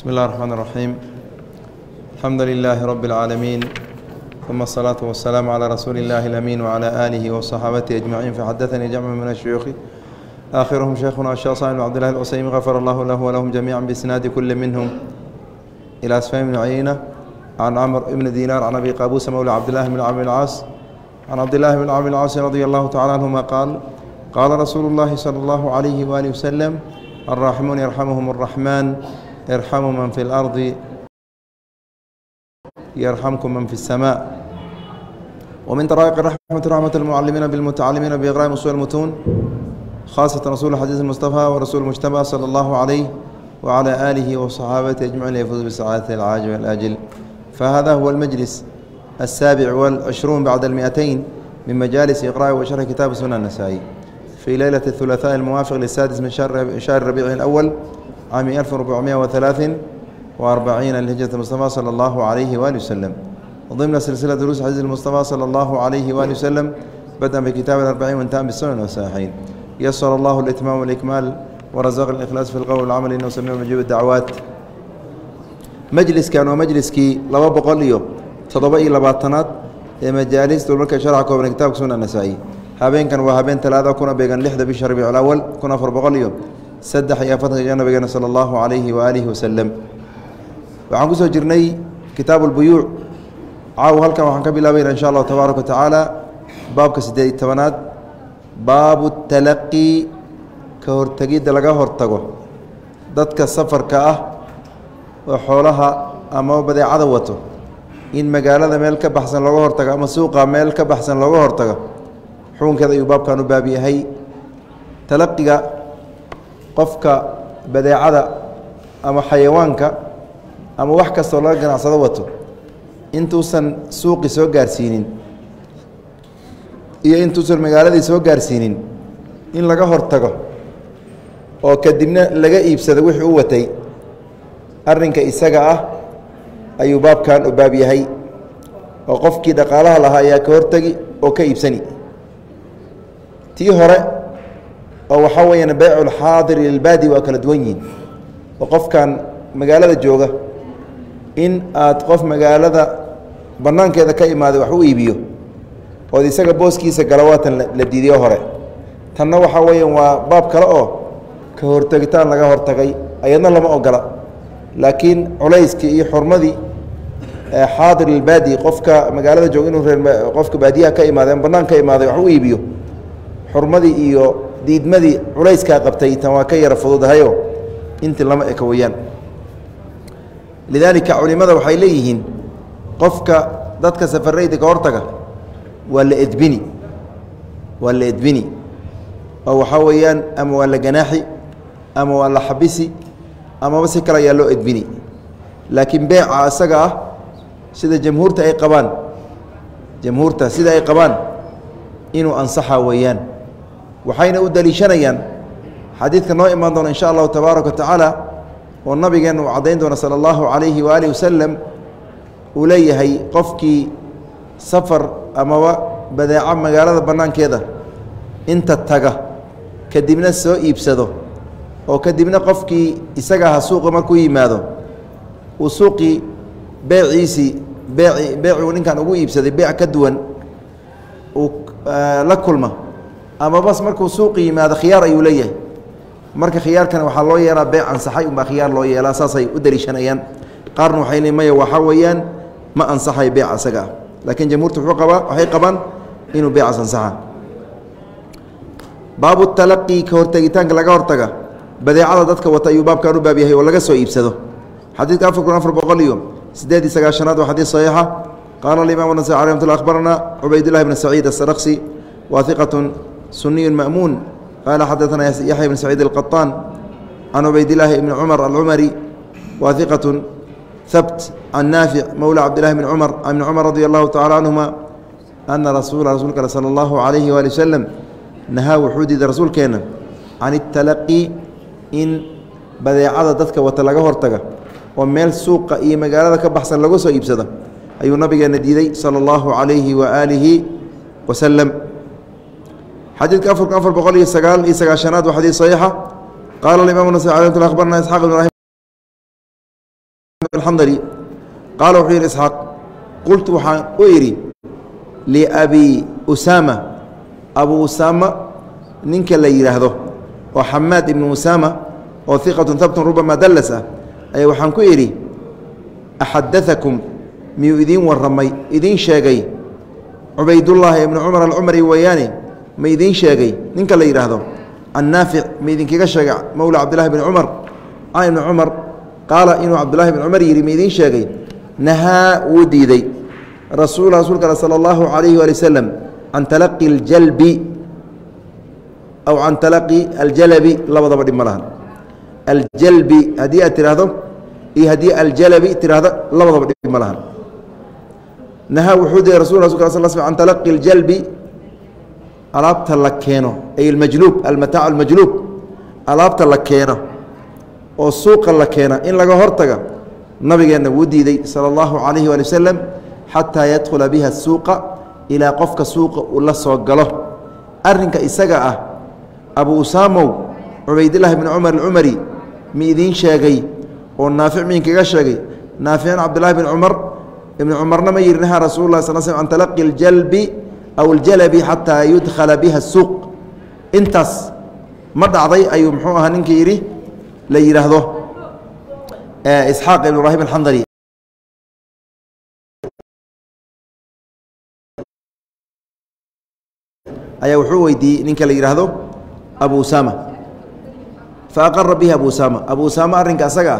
بسم الله الرحمن الرحيم الحمد لله رب العالمين ثم الصلاة والسلام على رسول الله الأمين وعلى آله وصحابته أجمعين فحدثني جمع من الشيوخ آخرهم شيخنا الشيخ صاحب عبد الله الأسيم غفر الله له ولهم جميعا بإسناد كل منهم إلى أسفهم بن عيينة عن عمر بن دينار عن أبي قابوس مولى عبد الله بن عمرو العاص عن عبد الله بن عمرو العاص رضي الله تعالى عنهما قال قال رسول الله صلى الله عليه وآله وسلم الراحمون يرحمهم الرحمن irxamu man fi اlardi yarxamkum man fi الsma wmin daraa'iq raxmati raxmat اlmucalimiina bاlmutacalimiina biiqraa'im usul mutuun khaasatan rasul xadiis mustafa warasul mujtaba slى اllahu عalayh wعlى aalihi wصaxaabatihi ajmaciin yfuz bisacaadati alcaajil alaajil fahada huwa اlmajlis الsaabic wاlcishruun bacda اlmiئatayn min majaalis iqra'i wa sharxi kitaab sunan nasaa'i fii leylati اhulaaثaء اlmuwaafiq lisaadis min shahri rabiici اlأwal شهر ربيع الأول عام 1443 لهجرة المصطفى صلى الله عليه وآله وسلم ضمن سلسلة دروس حديث المصطفى صلى الله عليه وآله وسلم بدأ بكتاب الأربعين وانتهى بالسنن والصحيحين يسر الله الإتمام والإكمال ورزق الإخلاص في القول والعمل إنه سميع مجيب الدعوات majliskan waa majliskii laba boqol iyo toddoba iyo labaatanaad ee majaalis dulmarka sharxa kooban kitabka suna nasaa-i habeenkan waa habeen talaada kuna beegan lixda bisha rabiic awal kun afar boqol iyo saddex iyo afartanka nabigeena sala allahu calayhi waaalihi wasalam waxaan ku soo jirnay kitaabu lbuyuuc caaw halkan waxaan ka bilaabayna insha allahu tabaaraka wa tacaala baabka siddeed iyo tobanaad. Baabu talaqii ka hortegidda laga hortago dadka safarka ah oo xoolaha ama badeecada wato. In magaalada meel ka baxsan looga hortago ama suuqa meel ka baxsan looga hortago. Xukunkeeda ayuu baabkan u baab yahay. Talaqiga qofka badeecada ama xayawaanka ama wax kastoo laga ganacsado wato intuusan suuqi soo gaarsiinin iyo intuusan magaaladii soo gaarsiinin in laga hortago oo kadibna laga iibsado wixii u watay arrinka isaga ah ayuu baabkan u baab yahay oo qofkii dhaqaalaha lahaa ayaa ka hortegi oo ka iibsani. Tii hore oo waxaa weeyaan beyculxaadiri lilbaadi waa kala duwan yihiin oo qofkan magaalada jooga in aad qof magaalada bannaankeeda ka imaaday wax u iibiyo ood isaga booskiisa gala waatan la diidiyo hore. Tanna waxaa weeyaan waa baab kale oo ka hortegitaan laga hortagay ayadna lama ogola. Laakiin culayskii iyo xurmadii xaadir ilbaadi qofka magaalada jooga inuu qofka baadiyaha ka imaaday ama bannaan ka imaaday wax u iibiyo xurmadii iyo diidmadii culayskaa qabtay tan waa ka yara fududahayo. Intii lama eka weyaan lidaalika culimada waxay leeyihiin qofka dadka safarayda ka hortaga waa la edbini. Waa la edbini. Oo waxaa weeyaan ama waa la ganaaxi ama waa la xabisi amaba si kale ayaa loo edbini. Laakiin beeca isaga ah sida jamhuurta ay qabaan jamhuurta sida ay qabaan inuu ansaxa weeyaan waxayna u daliishanayaan xadiidka noo imaan doona insha allahu tabaaraka wa tacaala oo nabigeenna uu caddayn doona sala allahu calayhi waaalih wasalam uu leeyahay qofkii safar amaba badeeco magaalada bannaankeeda inta taga kadibna soo iibsado oo kadibna qofkii isaga aha suuqa markuu yimaado uu suuqii beeciisii beeci beecuu ninkan ugu iibsaday beec ka duwan uu la kulma ama bas markuu suuqi yimaado khiyaar ayuu leeyahay. Marka khiyaarkan waxaa loo yeelaa beec ansaxay unbaa khiyaar loo yeelaa saasay u daliishanayaan. Qaarna waxay le maya waxaa weeyaan ma ansaxay beec isaga laakiin jamhuurta wuxuu qabaa waxay qabaan inuu beecaas ansaxa. Baabu talaqii ka hortegitaanka laga hortaga. Badeecada dadka wata ayuu baabkan u baab yahay oo laga soo iibsado. Xadiidka afar kun afar boqol iyo siddeed iyo sagaashanaad waa xadiid saxiixa. Qaala alimaam nasai alay mat akhbarana cubaydullahi bn saciid asaraqsi wa hiqatun suniyun ma'muun. Qaala xadaثana yaxya bn saciid alqaطaan can cubaydillaahi ibni cumar alcumari wa hiqatun habt can naafic mowla cabdillahi bn cumar ibni cumar radi allahu tacala canhuma ana rasuula rasuulka sala allahu calayhi waali wasalam nahaa wuxuu diiday rasuulkeenna can italaqi in badeecada dadka wata laga hortaga oo meel suuqa iyo magaalada ka baxsan laga soo iibsada ayuu nabigeena diiday sala allahu calayhi waaalihi wasalam xadiidka afar kun afar boqol iyo sagaal iyo sagaashanaad waa xadiid saxiixa. Qaala imaam nas abarna isxaaq ibn alxandali qaala wuxuu yidhi isxaaq qultu waxaan u idhi liabi usaama abu usaama ninka la yidhaahdo oo xamaad ibnu usaama oo iqatun habtun rubama dallas ah ayaa waxaan ku idhi axadaakum miyuu idiin warramay idiin sheegay cubaydullaahi ibnu cumar alcumari weeyaane ma idiin sheegay ninka la yidhaahdo annaafic ma idinkaga sheegay mowla cabdillahi bni cumar can ibni cumar qaala inuu cabdullahi bn cumar yidhi ma idiin sheegay nahaa wuu diiday. Rasuul rasuulka al sala allahu calayhi waali wasalam can talaqi aljalbi aw can talaqi aljalabi labadaba dhib ma lahan. Aljalbi haddii aad tidhaahdo iyo haddii aljalabi tidhaahdo labadaba dhib ma lahan. Nahaa wuxuu diiday rasul rasulka can talaqi aljalbi alaabta la keeno ay almajluub almataac almajluub alaabta la keeno oo suuqa la keena in laga hortaga nabigeenna wuu diiday sala allahu calayhi waali wasalam xataa yadkhula biha suuqa ilaa qofka suuqa uu la soo galo. Arrinka isaga ah abu usaamow cubaydillahi bni cumar alcumari mi idiin sheegay oo naafic miinkaga sheegay naaficin cabdillahi bn cumar ibni cumarna ma yihi nahaa rasuulu lah sal sl can talaqi aljalbi aw aljalabi xataa yudkhala biha suuq intaas ma dhacday ayuu muxuu ahaa ninka yidhi la yidhaahdo isxaaq ibn ibraahim alxandali ayaa wuxuu weydiiyey ninka la yidhaahdo abu usama fa aqara bihi abu usama abu usama arrinka asaga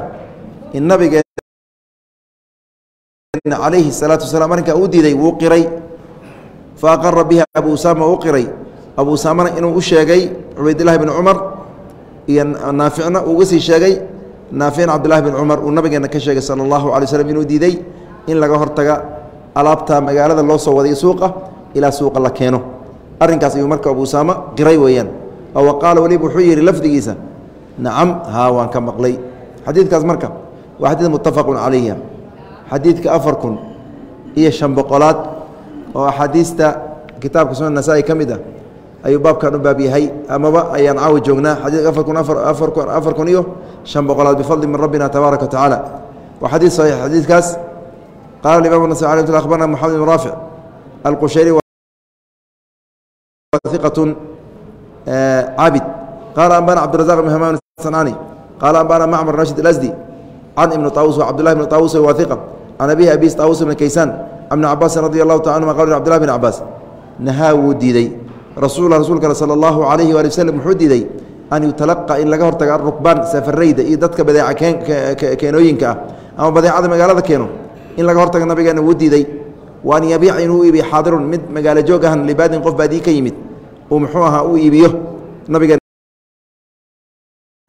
in nabigeen calayhi salaatu wasalaam arrinkaa uu diiday wuu qiray fa aqara bihi abu usama uu qiray abu usamana inuu u sheegay cubaydillahi bni cumar iyo naaficna uu uga sii sheegay naaficin cabdillahi bin cumar uu nabigeena ka sheegay sala allahu alay slm inuu diiday in laga hortaga alaabta magaalada loo soo waday suuqa ilaa suuqa la keeno arrinkaas ayuu marka abu usaama qiray weeyaan oo qaala weliba wuxuu yidhi lafdigiisa nacam haa waan ka maqlay xadiidkaas marka waa xadiid muttafaqun calayha xadiidka afar kun iyo shan boqolaad oo axaadiista kitaabka sunan nasaa-i ka mid ah ayuu baabkan u baab yahay amaba ayaan caawi joognaa xadiidka afar kun aafar kun iyo shan boqolaad bifadli min rabbina tabaaraka wa tacaala waa xadiid saxiix xadiidkaas qaala imam nas abarna moxamed ibn raafic alqushayri iqة caabid qaala ambana cabdirazaq bn hamaam sanani qaala ambana macmar rashid alasdi can ibni طaawus cabdillahi bn طaawus waa iqa can abihi abis طaawus bn kaysaan can ibni cabaasin radi allahu taala anuma qal cbdillahi bn cabaas nahaa wuu diiday. Rasul rasulka salى اllahu alayhi wali waslm wuxuu diiday an yutalaqa in laga hortaga arukbaan safarayda iyo dadka badeeca keenooyinka ah ama badeecada magaalada keeno. In laga hortaga nabigeena wuu diiday. Wa an yabiica inuu iibiyo xaadirun mid magaalo joog ahan libaadin qof baadii ka yimid uu muxuu ahaa u iibiyo. Nabigeena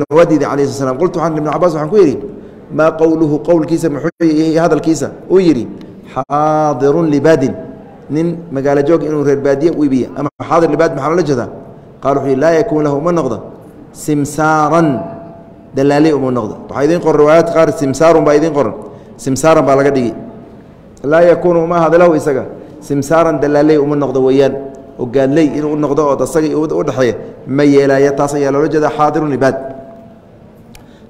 waa diiday alayh sl slam qultu ibn cabas waxaan ku yidhi maa qowluhu qowlkiisa muxuu hadalkiisa? Uu yidhi xaadirun libaadin nin magaalo joog inuu reer baadiye u iibiya ama xaadir libaad maxaa loola jeedaa? qaal wuxuu laa yakuun lahu uma noqda simsaaran. dalaaley uma noqda waxaa idiin qoran riwaayaadka qaar simsaarun baa idiin qoran. simsaaran baa laga dhigi laa yakuunu uma ahada lahu isaga. simsaaran dalaaley uma noqdo weeyaan. oo gaadley inuu noqdo oo asaga u dhexeeya. ma yeelaaya taas ayaa loola jeeda xaadirun libaad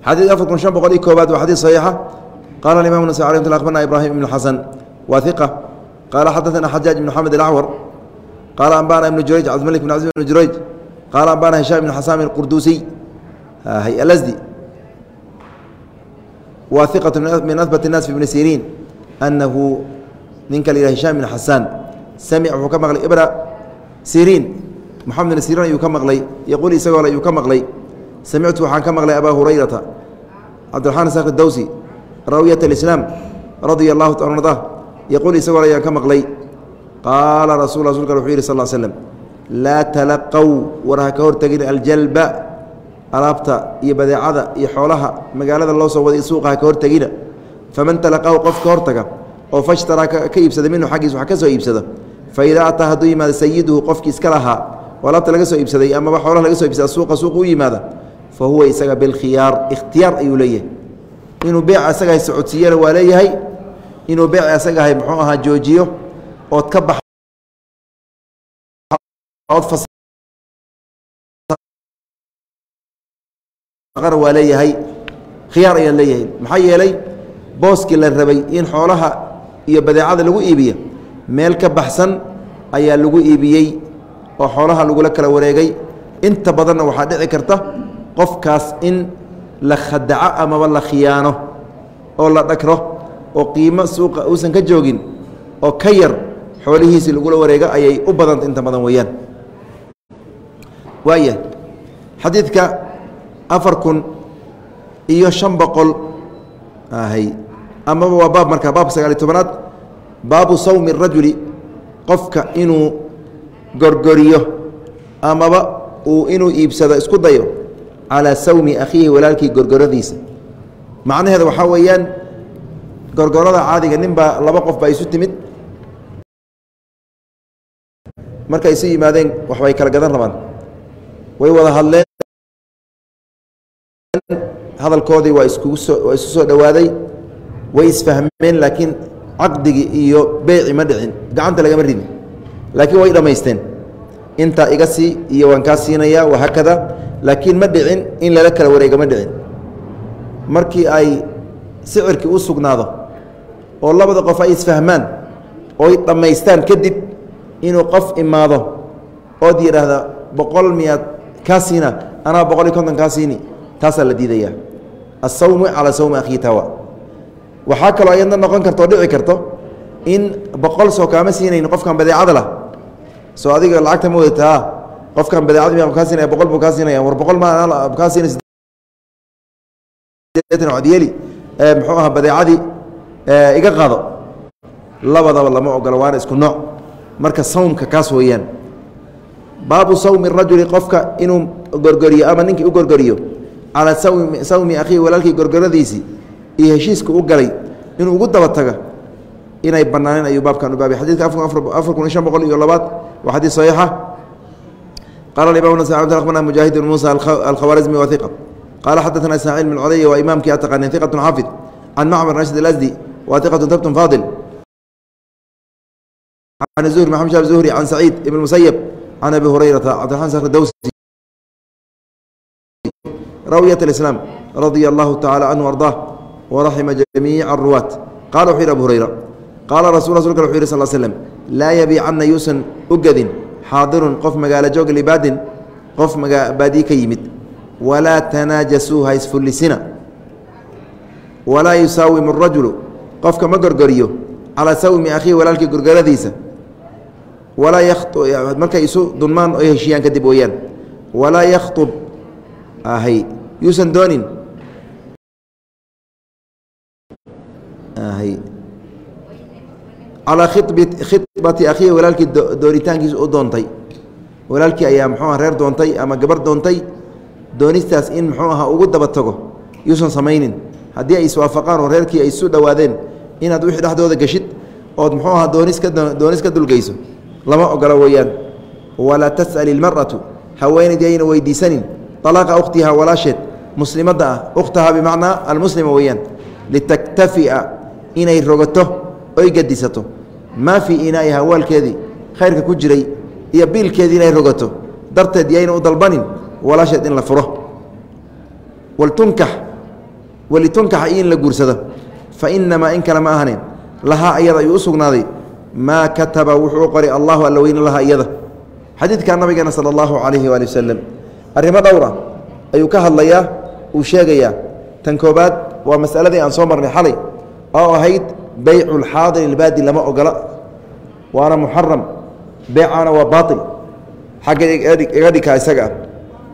xadiid afar kun shan boqol iyo koobaad waa xadiid saxiixa qaala imam nas alay mt ibraahim ibn xasan waa iqa qaala xadaثana xajaaj ibn xamed alacwar qaala ambana ibnu jurayj cabdimalik bn cabdi ibn jurayj qaala ambana hishaam ibn xasaam alqurdusiy alasdi waa iqatu min ahbat الnaas fi ibni siriin anahu ninka la yihah hishaam ibn xasaan samic wuxuu ka maqlay ibra siriin moxamed ibn siriin ayuu ka maqlay yaquul isagoo ayuu ka maqlay samictu waxaan ka maqlay abaa hurayrata cabdiraxmaan sakh dawsi raawiyat alislaam radia allahu ta arda yaquul isagoo ayaan ka maqlay qaala rasul rasulka wuxuu yihi sal l slem laa talaqow war ha ka hortegin aljalba alaabta iyo badeecada iyo xoolaha magaalada loo soo waday suuqa ha ka hortegina faman talaqahu qof ka hortaga oo fashtaraa ka iibsada minhu xaggiis wax ka soo iibsada fa idaa ataa hadduu yimaado sayiduhu qofkii iska lahaa oo alaabta laga soo iibsaday amaba xoolaha laga so iibsada suuqa suuqa u yimaada fa huwa isaga bilkhiyaar ikhtiyaar ayuu leeyahay inuu beeca isagahay socodsiiyana waa leeyahay inuu beeca isagahay muxuu ahaa joojiyo ood ka bax waa leeyahay khiyaar ayaan leeyahay. Maxaa yeelay booskii la rabay in xoolaha iyo badeecada lagu iibiyo meel ka baxsan ayaa lagu iibiyey oo xoolaha lagula kala wareegay. Inta badanna waxaa dhici karta qofkaas in la khadaco amaba la khiyaano oo la dhagro oo qiimo suuqa uusan ka joogin oo ka yar xoolihiisii lagula wareega ayay u badanta inta badan weeyaan. Waaya xadiidka afar kun iyo shan boqol ahay amaba waa baab markaa baabka sagaaliy tobanaad. Baabu sawmi rajuli qofka inuu gorgoriyo amaba uu inuu iibsado isku dayo calaa sawmi akhiihi walaalkii gorgoradiisa. Macnaheeda waxaa weeyaan gorgorada caadiga nin baa laba qof baa isu timid. Markay isu yimaadeen waxbay kala gadan rabaan. Way wada hadleen. Hadalkoodii waa iskugu soo waa isu soo dhowaaday way isfahmeen laakiin caqdigii iyo beyci ma dhicin. Gacanta lagama ridin. Laakiin way dhammaysteen intaa iga sii iyo waan kaa siinayaa wahaakada laakiin ma dhicin in lala kala wareega ma dhicin. Markii ay sicirkii u sugnaado oo labada qof ay isfahmaan ooy dhammaystaan kadib inuu qof imaado ood yidhaahda boqol miyaad kaa siina anaa boqol iyo konton kaa siini taasaa la diidayaa asawmu calaa sawmi akhii tawa waxaa kaloo ayadna noqon karta oo dhici karto in boqol soo kaama siinayn qofkan badeecada lah. Soo adiga lacagta ma wadataa qofkan badeecada miyaa kaa siinaya boqol buu kaa siinaya war boqol ma kaa siinay odyeli muxuu ahaa badeecadii iga qaado. Labadaba lama ogola waana isku nooc. Marka sawmka kaas weeyaan baabu sawmi rajuli qofka inuu gorgoriyo ama ninkii u gorgoriyo calaa sawmi akhiihi walaalkii gorgoradiisii iyo heshiiska u galay inuu ugu daba taga inay banaaneen ayuu baabkan u baabay xadidka afar kun iyo shan boqol iyo labaad waa xadiis saxiixa. Qala imam nas akhbarna mujaahid bn muusa alkhawarizmi wa iqa qaala xadaثna ismaaciil bn codaya waa imaamkii ataqanin iqat xaafid can macmar rashid alasdi wa iqat tabtun faadil can zuhri maxamed shab zuhri can saciid ibn musayab can abi hurayrata cabdiraxman sakr dawsi rawyat اislaam radia allahu tacala canhu ardah waraxima jamiica aruwaat qala wuxuu yidhi abu hurayra qaala rasul rasulka wuxu yih sal slm laa yabiicanna yuusan u gedin xaadirun qof magaalo joog libaadin qof baadii ka yimid walaa tanaajasuu ha isfullisina walaa yusaawimu rajulu qofka ma gorgoriyo calaa sawmi akhiihi walaalkii gorgoradiisa. Walaa markay isu dunmaan oo heshiyaan kadib weyaan. Walaa yakhtub ahay yuusan doonin. Calaa khibati akhiihi walaalkii doonitaankiisa u doontay. Walaalkii ayaa muxuuha reer doontay ama gabar doontay. Doonistaas in muxuu aha ugu daba tago. Yuusan samaynin. Haddii ay iswaafaqaan oo reerkii ay isu dhowaadeen inaad wixii dhexdooda geshid ood muxuu aha dooniska doonis ka dulgeyso lama ogola weeyaan. Walaa tas'al ilmar'atu haweenaydii ayna weydiisanin. Alaaqa ukhtiha walaasheed muslimadda ah. Ukhtaha bimacnaa almuslima weeyaan. Litaktafi'a inay rogato oy gadisato. Maa fii inaa'iha waalkeedii khayrka ku jiray iyo biilkeedii inay rogato. Darteed yayna u dalbanin walaasheed in la furo. Waltunkax walitunkaxa iyo in la guursado fa inamaa in kale ma ahanin lahaa iyada ayuu u sugnaaday. Maa kataba wuxuu u qoray allahu alla weyne lahaa iyada xadiidka nabigeena sala allahu calayhi waali wasalam arrimo dhowra ayuu ka hadlayaa uu sheegayaa. Tan koobaad waa masaladii aan soo marnay xalay. Oo ahayd beycu lxaadir ilbaadi lama ogola waana muxaram beecaana waa baail xagga iga dhikaa isaga.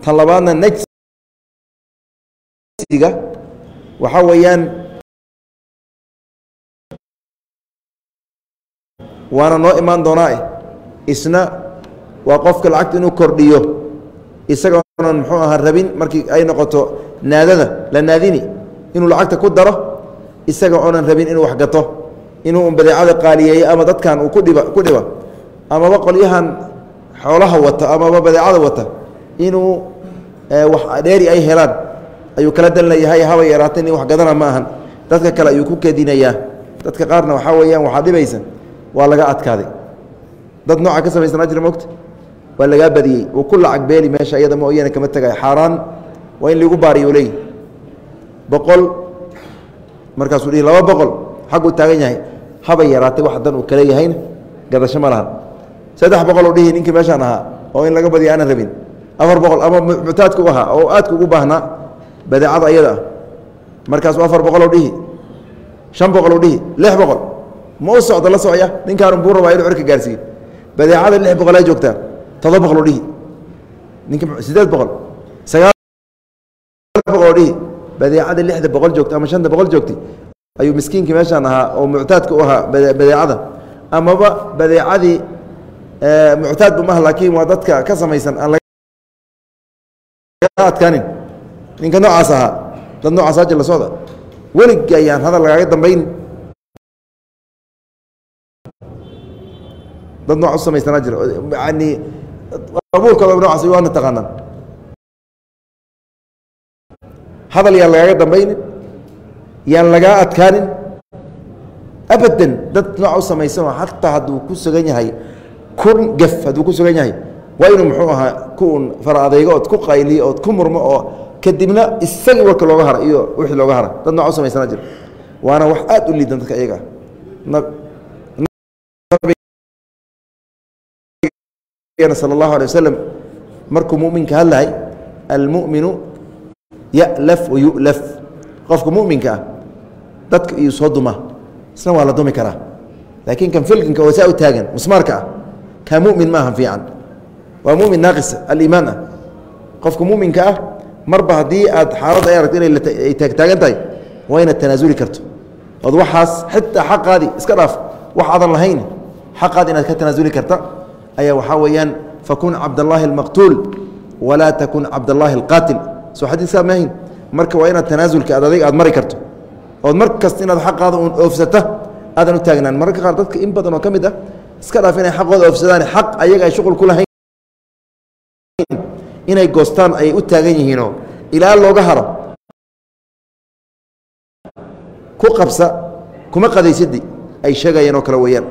Tan labaadna najsiga waxaa weeyaan waana noo imaan doonaa isna waa qofka lacagta inuu kordhiyo isagoonan muxuu ahaa rabin markii ay noqoto naadada la naadini inuu lacagta ku daro isaga oonan rabin inuu waxgato inuu badeecada qaaliyeeyo ama dadkan uu kudhiba ku dhiba amaba qolyahan xoolaha wata amaba badeecada wata inuu wax dheeri ay helaan ayuu kala dalnayahay haba yaraata in wax gadana ma ahan. Dadka kale ayuu ku kedinayaa dadka qaarna waxaa weeyaan waxaa dhibaysa waa laga adkaaday. Dad nooca ka samaysanaa jira mogta waa lagaa badiyey. Uu ku lacag beeli meesha iyada mooyaane kama tegay xaaraan waa in lagu baariyo leey. Boqol markaasuu dhihi laba boqol. Xagguu taagan yahay. Habay yaraatay wax dan uu kale yahayna gadasho ma lahan saddex boqoluu dhihi ninkii meeshaan ahaa oo in laga badiya aanan rabin. Afar boqol ama muctaadka u ahaa oo aadka ugu baahnaa badeecada ayada ah. Markaasuu afar boqolou dhihi. Shan boqoluu dhihi. Lix boqol ma u socdo la socya ninkaanu buu rabaa inuu cirka gaarsiiyo. Badeecada lix boqolaa joogtaa todoba boqoluu dhihi. Ninki siddeed boqol sagaal boqoloo dhihi. Badeecada lixda boqol joogta ama shanta boqol joogtay ayuu miskiinkii meeshaan ahaa oo muctaadka u ahaa badeecada. Amaba badeecadii muctaadba maaha laakiin waa dadka ka samaysan aan laga adkaanin. Ninka noocaas ahaa dad noocaas haji la socda. Weligii hadal lagaaga dambayn dad noocaas u samaysanaa jira. Yani abuurkooda noocaas waana taqaanaan hadal yaan lagaaga dambaynin yaan lagaa adkaanin. Abadan dad nooca u samaysanoo xataa hadduu ku sugan yahay kun gef hadduu ku sugan yahay waa inuu muxuu ahaa kuun fara adeygo ood ku qayliyo ood ku murmo oo kadibna isagii warka looga hara iyo wixii looga hara. Dad nooca u samaysana jira. Waana wax aad u liidan dadka iyaga sal allahu alay wasalam markuu muminka hadlahay almuminu yalaf wayulaf qofka muminka ah dadka iyuu soo duma isna waa la dumi karaa. Laakiin kan filkinka oo saa u taagan musmaarka ah kaa mumin maaha fiican. Waa mumin naaqis aliimaan ah. Qofka muminka ah marba haddii aad xaaladda ay aragto inay taagtaagan tahay waa inaad tanaasuli karto. Ood waxaas xitaa xaqaadii iska dhaaf wax aadan lahayn xaqaadi inaad ka tanaasuli karta ayaa waxaa weeyaan fakun cabdallaahi almaqtuul walaa takun cabdallaahi alqaatil. Soo xadiiskaa maahin marka waa inaad tanaasulka aad adig aad mari karto ood mar kasta inaad xaqaada uun oofsata aadan u taagnaan mararka qaar dadka in badan oo ka mid ah iska dhaaf inay xaqooda oofsadaan xaq ayaga ay shuqul ku lahayn inay goostaan ayay u taagan yihiinoo ilaa looga haro ku qabsa kuma qadaysadi ay sheegayeen oo kale weeyaan.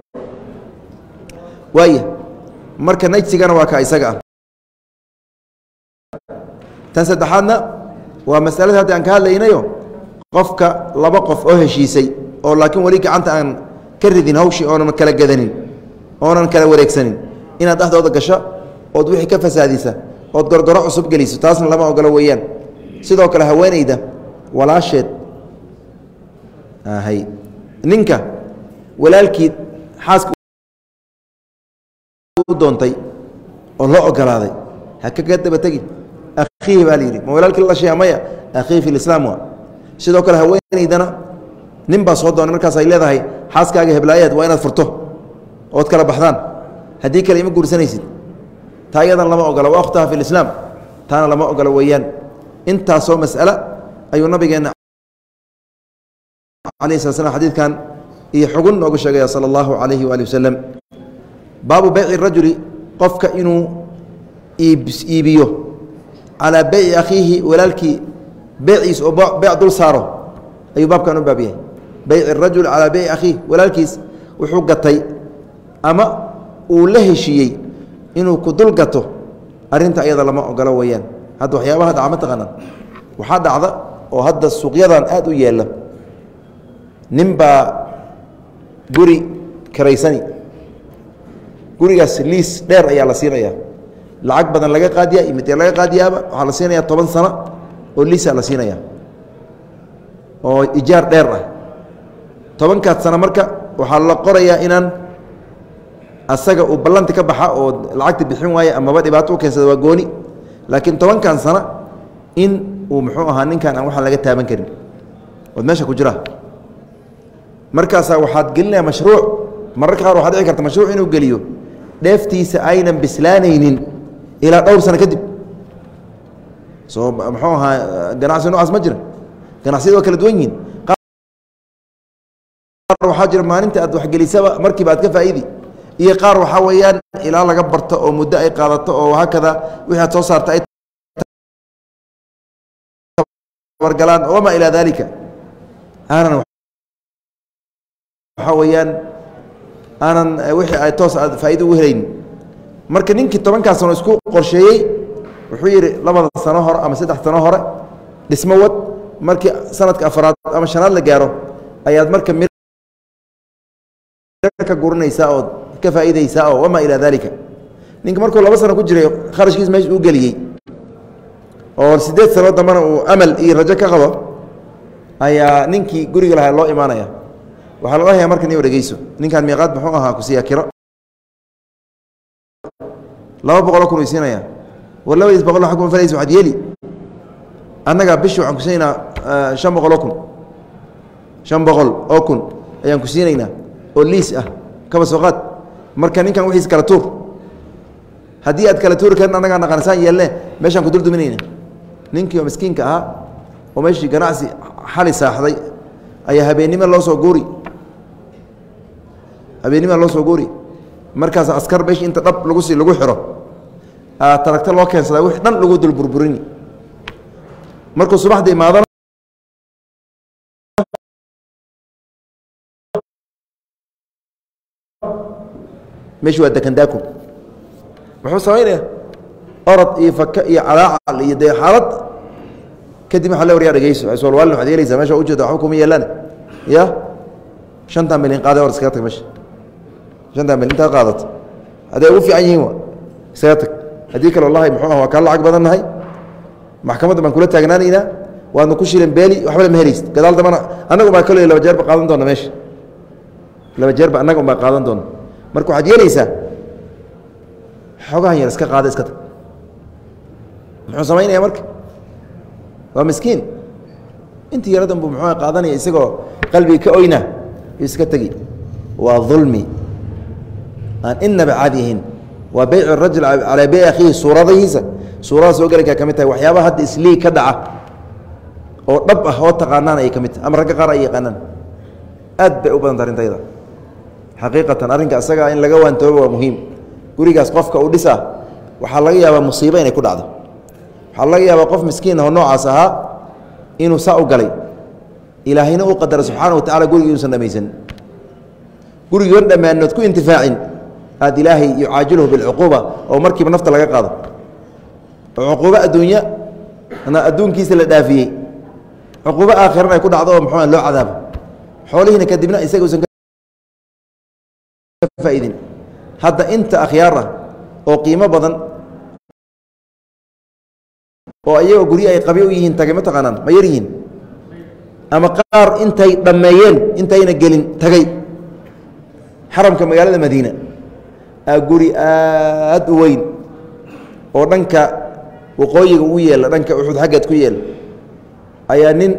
Waaya marka najsigana waa ka isaga. Ah tan saddexaadna waa masalada hadda aan ka hadlaynayo qofka laba qof oo heshiisay oo laakiin weli gacanta aan ka ridin hawshii oonan kala gadanin oonan kala wareegsanin inaad dhexdooda gasho ood wixii ka fasaadisa ood gorgoro cusub geliso taasna lama ogolo weeyaan. Sidoo kale haweeneyda walaasheed. Hay ninka walaalkii xaaska doontay oo loo ogolaaday. Ha kaga daba tegin akhiihi baa la yidhi ma walaalkii la dhashay maya akhiihi fi lislaam waa. Sidoo kale haweeneydana nin baa soo doonay markaas ay leedahay xaaskaaga heblaayaad waa inaad furto ood kala baxdaan. Haddii kale ima guursanaysid. Taa iyadan lama ogola wa akhtaha fi lislaam taana lama ogola weeyaan. Intaasoo mas'ale ayuu nabigeenna alayh sala slam xadiidkan iyo xugun noogu sheegaya sala allahu calayhi waali wasalam baabu beyci rajuli qofka inuu iibiyo. Calaa beyci akhiihi walaalkii beeciis oo beec dul saaro ayuu baabkan u baab yahay. Rajul calaa beyci akhiih walaalkiis wuxuu gatay ama uu la heshiiyey inuu ku dul gato arrinta ayada lama ogolo weeyaan. Hadda waxyaabaha dhaca ma taqaanaan. Waxaa dhacda oo hadda suuqyadan aad u yeella. Nin baa guri karaysani gurigaas liis dheer ayaa la siinaya lacag badan laga qaadiya iyo midee laga qaadiyaaba waxaa la siinaya toban sano oo liisaa la siinaya oo ijaar dheer ah. Tobankaas sano marka waxaa la qorayaa inaan asaga uu ballanta ka baxa oo lacagta bixin waaye amaba dhibaato u keensada waa gooni. Laakiin tobankan sano in uu muxuu ahaa ninkan aan waxaan laga taaban karin. Ood meesha ku jira. Markaasaa waxaad gelinaya mashruuc. Mararka qaar waxaa dhici karta mashruuc inuu geliyo dheeftiisa aynan bislaanaynin ilaa dhowr sano kadib. Soo muxuu ahaa ganacsi noocaas ma jira ganacsiyada waa kala duwan yihiin. Qaar waxaa jira maalinta aad waxgelisaba markiiba aad ka faa'idi iyo qaar waxaa weeyaan ilaa laga barto oo muddo ay qaadato oo hakada wixii aad soo saarta ay bargalaan wamaa ilaa daalika? Aanan waxaa weeyaan aanan wixii ay toos aad faa'ido ugu helaynin marka ninkii tobankaas sano isku qorsheeyey wuxuu yidhi labada sano hore ama saddex sano hore dhismo wad. Markii sanadka afaraad ama shanaad la gaaro ayaad marka mi ka guranaysaa ood ka faa'iidaysaa oo wamaa ilaa daalika. Ninka markuu laba sano ku jiray kharashkiis meesha uu geliyey oo siddeed sano dambana uu amal iyo rajo ka qabo ayaa ninkii guriga lahaa loo imaanaya waxaa la marka nin dhegeyso ninkan miiqaad muxuu ahaa kusiiya kiro. Laba boqoloo kun isiinaya war labadiis boqol waa kuma falaysa waxaad yeeli. Annagaa bishi waxaan ku siinaynaa shan boqol oo kun. Shan boqol oo kun ayaan ku siinaynaa oo liis ah. Kaba soo qaad. Marka ninkan wixiis kala tuur. Haddii aad kala tuuri karin annagaa naqanisaan yeelne meeshaan ku dulduminayna ninkii oo miskiinka ahaa oo meeshii ganacsi xali saaxday ayaa habeennimo loo soo guuri habeennima loo soo guuri markaas askar meeshii inta dhab lagu si lagu xiro. Taragto loo keensadaa wix dhan lagu dul burburini. Markuu subaxda imaadana meeshu waa dekandaaku muxuu samaynaya orod iyo faka iyo calaacal iyo dee xaalad. Kadib waxa le waryaa dhegeyso solwaalin waxad yeelaysaa meesha ujeeda waxba kuma yeelaan ya shantan milyan qaade or iskaga tag meesha shantan milyan intaad qaadato hadday ugu fiican yihiin wa iskaga tag haddii kale wallahi muxuu ah waa kaa lacag badan nahay maxkamadda baan kula taagnaanaynaa waadna ku shilan beeli waxba lama helaysid gadaal dambana annaga umbaa kale laba jeer ba qaadan doona meesha laba jeerba annaga umbaa qaadan doona marka waxaad yeelaysaa xoogahan yar iska qaada iska tag muxuu samaynaya marka waa miskiin intii yaradan buu muxuu qaadanaya isagoo qalbiga ka oyna iska tegi waa dulmi aan inaba caadi ahayn. Waa beyc rajul calaa bey akhiihi suuradihiisa suurada soo ka mid tahay waxyaabaha hadda isliig ka dhaca oo dhab ah oo taqaanaan ayay ka mid tahay ama ragga qaar ay yaqaanaan aad bay u badanta arrintayda xaqiiqatan arrinka isagaa in laga waantoobo waa muhiim. Gurigaas qofka uu dhisaa waxaa laga yaabaa musiibo inay ku dhacdo. Waxaa laga yaabaa qof miskiin oo noocaas ahaa inuu saa u galay. Ilaahayna u qadara subxaana wa tacala gurigii inuusan dhamaysanin gurigiion dhammaanood ku intifaacin aad ilaahay yucaajiluhu bilcuquuba oo markiiba nafta laga qaado. Oo cuquubo adduunya na adduunkiisa la dhaafiyey. Cuquubo aakhirana ay ku dhacdo oo muxua loo cadaabo. Xoolihiina kadibna isaga usan faaidin hadda inta akhyaar ah oo qiimo badan oo iyagoo guryo ay qabi u yihiin tagay ma taqaanaan ma yar yihiin. Ama qaar intay dhammeeyeen intayna gelin tagay. Xaramka magaalada madiina guri aad u weyn oo dhanka waqooyiga u yeela dhanka uxud xaggeed ku yeela ayaa nin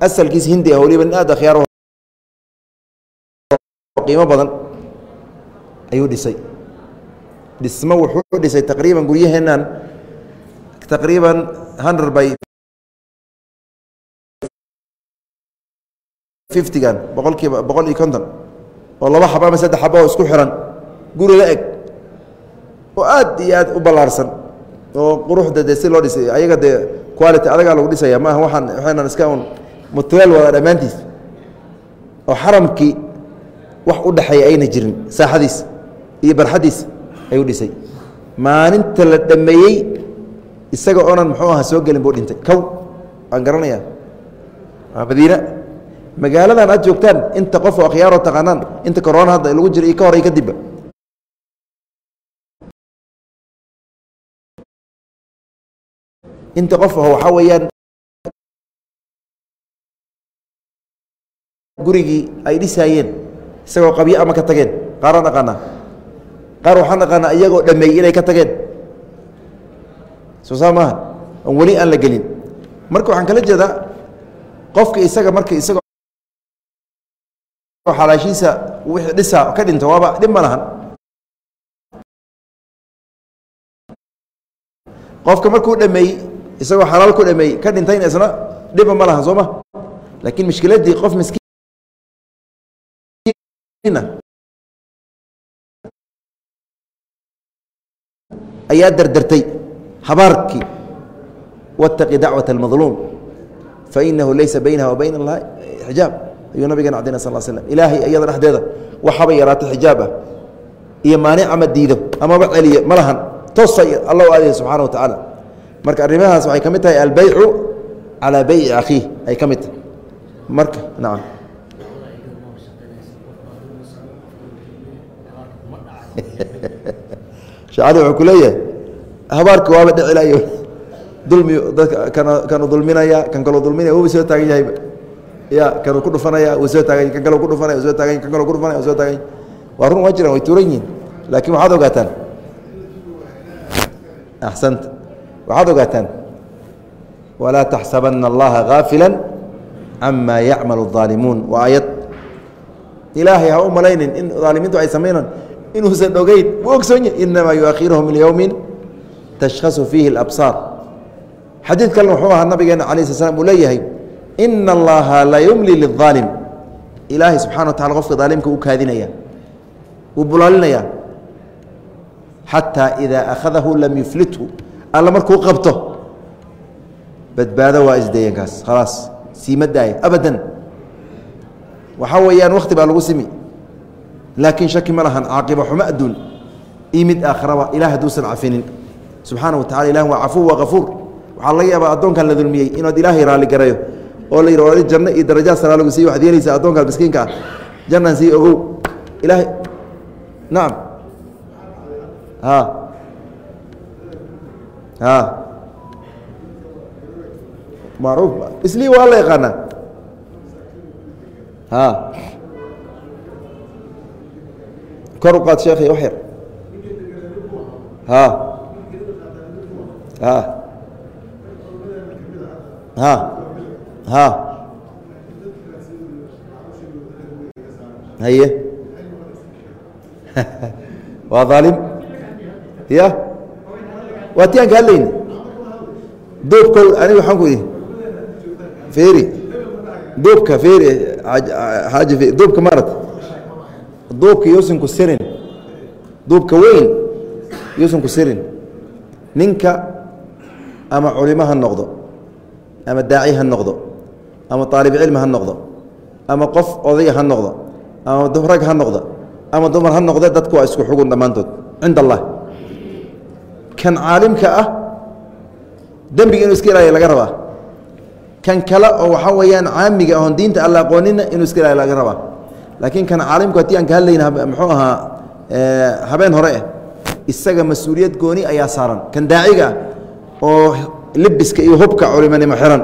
asalkiis hindi ah waliba nin aad akhyaar qiimo badan ayuu dhisay. Dhismo wuxuu dhisay taqriiban guryaheennan taqriiban hundred by fiftygan boqol kiiba boqol iyo konton oo laba xabo ama saddex xabo oo isku xiran. Guri la eg oo aad iyo aad u ballaarsan oo quruxda dee si loo dhisay ayaga dee quality adagaa lagu dhisaya maaha waxaan waxaynan iska un mutuleel wada dhammaantiis. Oo xaramkii wax u dhexeeya ayna jirin saaxadiis iyo barxaddiis ayuu dhisay. Maalinta la dhammeeyey isaga oonan muxuu aha soo gelin buu dhintay. Kow waan garanayaa. Waa madiina magaaladan aad joogtaan inta qof oo akhyaaroo taqaanaan inta corona hadda lagu jira iyo ka hor iyo kadibba inta qof ah waxaa weeyaan gurigii ay dhisaayeen isagoo qabyo ama ka tageen qaaraan aqaanaa. Qaar waxaan aqaanaa iyagoo dhameeyey inay ka tageen. Soo saa maaha oon weli aan la gelin. Marka waxaan kala jeedaa qofka isaga marka isagoo xalaashiisa wixii dhisaa ka dhinto waaba dhib ma lahan. Qofka markuu dhameeyey isagoo xalaal ku dhameey ka dhintayna isna dhiba ma laha soo ma? Laakiin mishkiladii qof miskiina ayaa dardartay habaarkii wataqi dacwata almadluum fainahu laysa baynaha wa bayna allahi xijaab. Ayuu nabigeena cadaynay sal slm ilaahay iyada dhexdeeda waxaba yaraata xijaaba ah iyo maanic ama diido amaba celiya ma lahan toosa alla u aadaya subxana wa tacaala marka arimahaas waxay ka tahay albaycu calaa bayci akhiih ay ka mid tahay. Marka nacam. Shacadi wuxuu ku leeyahay habaarka waaba dhecilayo dulmi dadka kana kanu dulminaya kan kaloo dulminaya wuba soo taagan yahay. Ya kanuu ku dhufanaya wuu soo taagany kan kaloo ku dhufanaya soo taagany kan kaloo ku dhufanaya u soo taagany waa run waa jiraan way tuuran yihiin. Laakiin waxaad ogaataan axsanta waxaad ogaataan walaa taxsabana allaha gaafila cama yacmalu الظaalimuun waa ayad ilaahay ha u malaynin in aalimiintu ay samaynan inuusan ogeyn wuu ogsoon yahy inamaa yuakhiruhum lyowmi tashkhasu fiihi اlabsaar xadiid kalena wuxuu ahaa nabigeena alah sl slam uu leeyahay ina allaha la yumli liلظaalim ilaahay subxana wa tacala qofka daalimka u kaadinaya wuu bulaalinaya xataa idaa akhadahu lam yuflithu alla markuu qabto. Badbaado waa isdeeyankaas khalaas. Siima daaya abadan. Waxaa weeyaan wakti baa lagu simi. Laakiin shaki ma lahan. Caaqiba xumo adduun. Io mid aakhiraba ilah hadduusan cafinin. Subxaana wa tacala ilah waa cafuw waa kafuur waxaa laga yaabaa addoonkan la dulmiyey inaad ilaahay raalli garayo. Oo la wali janno iyo darajaad saraa lagu siiy waxad yeelaysaa addoonkaan miskiinka ah. Jannaan sii ogow. Ilaahay. Nacam a macruuf islii waa la yaqaanaa a kor u qaad sheekhay wax yar. A a a a haye? Waa aalim ya waa ti aan ka hadlayni duubko aniga waxaan ku idhi feri duubka feri xaaji duubka marat duubka yuusan ku sirin. Duubka weyn yuusan ku sirin. Ninka ama culimo ha noqdo ama daaci ha noqdo ama aalib cilmi ha noqdo ama qof odaya ha noqdo ama rag ha noqdo ama dumar ha noqde dadku waa isku xugun dhammaantood. Cinda allah kan caalimka ah dembiga inuu iska ilaaliya laga rabaa. Kan kale oo waxaa weeyaan caamiga ahoon diinta alla aqoonina inuu iska ilaaliya laga rabaa. Laakiin kan caalimku haddii aan ka hadlayna muxuu ahaa habeen hore ah isaga mas'uuliyad gooni ayaa saaran. Kan daaciga ah oo lebiska iyo hubka culimanimo xiran.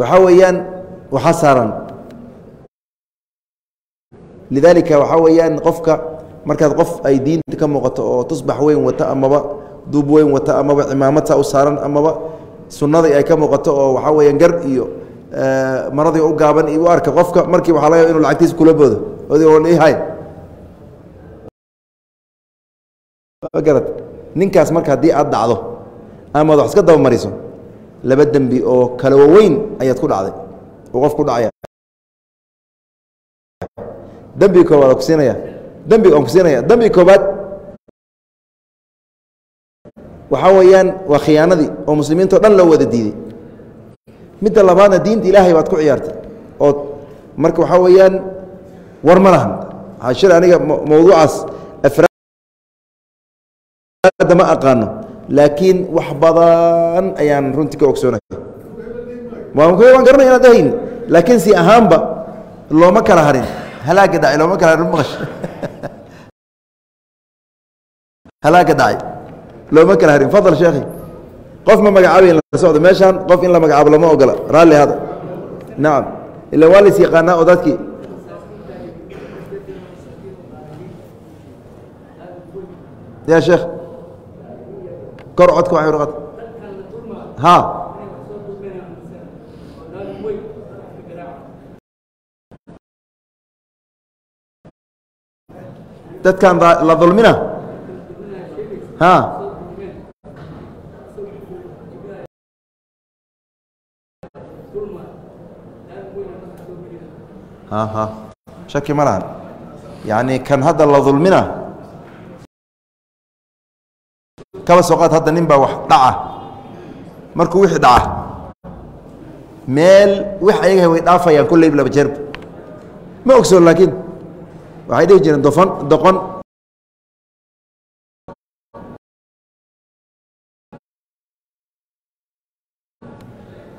Waxaa weeyaan waxaa saaran. Lidaalika waxaa weeyaan qofka markaad qof ay diinta ka muuqato oo tusbax weyn wata amaba duub weyn wata amaba cimaamad u saaran amaba sunnadii ay ka muuqato oo waxaa weeyaan gar iyo maradii u gaaban iyo u arka qofka markii waxaa laga inu lacagtiisa kula boodo. Odhay garad? Ninkaas marka haddii aad dhacdo amaad wax iska dabamariso laba dembi oo kala waweyn ayaad ku dhacday oo qof ku dhacaya. Dembiga koobaad aan kusiinaya dembiga aan kusiinaya dembiga koobaad waxaa weeyaan waa khiyaanadii oo muslimiinta o dhan loo wada diiday midda labaadna diinta ilaahay baad ku ciyaartay oo marka waxaa weeyaan war ma lahan. Shir aniga mawduucaas afraadda ma aqaano laakiin wax badan ayaan runtii ka ogsoonay waan garanaya inaad ahayn laakiin si ahaanba looma kala harin. Halaaga dhacay looma kala harin maqash halaaga dhacay looma kala harin. Fadal sheekhi. Qof ma magacaabay la socdo. Meeshaan qof in la magacaabo lama ogola. Raalli hada. Nacam ila waa lays yaqaanaa oo dadkii ya sheekh. Kor codka waa warqad ha. Dadkan la dulmina shaki ma lahan yacni kan hadda la dulmina kaba soo qaad hadda nin baa wax dhaca markuu wixii dhaca meel wix ayaga way dhaafayaan kulleyb laba jeerba ma ogsoon laakiin waxay dhihi jireen dofon doqon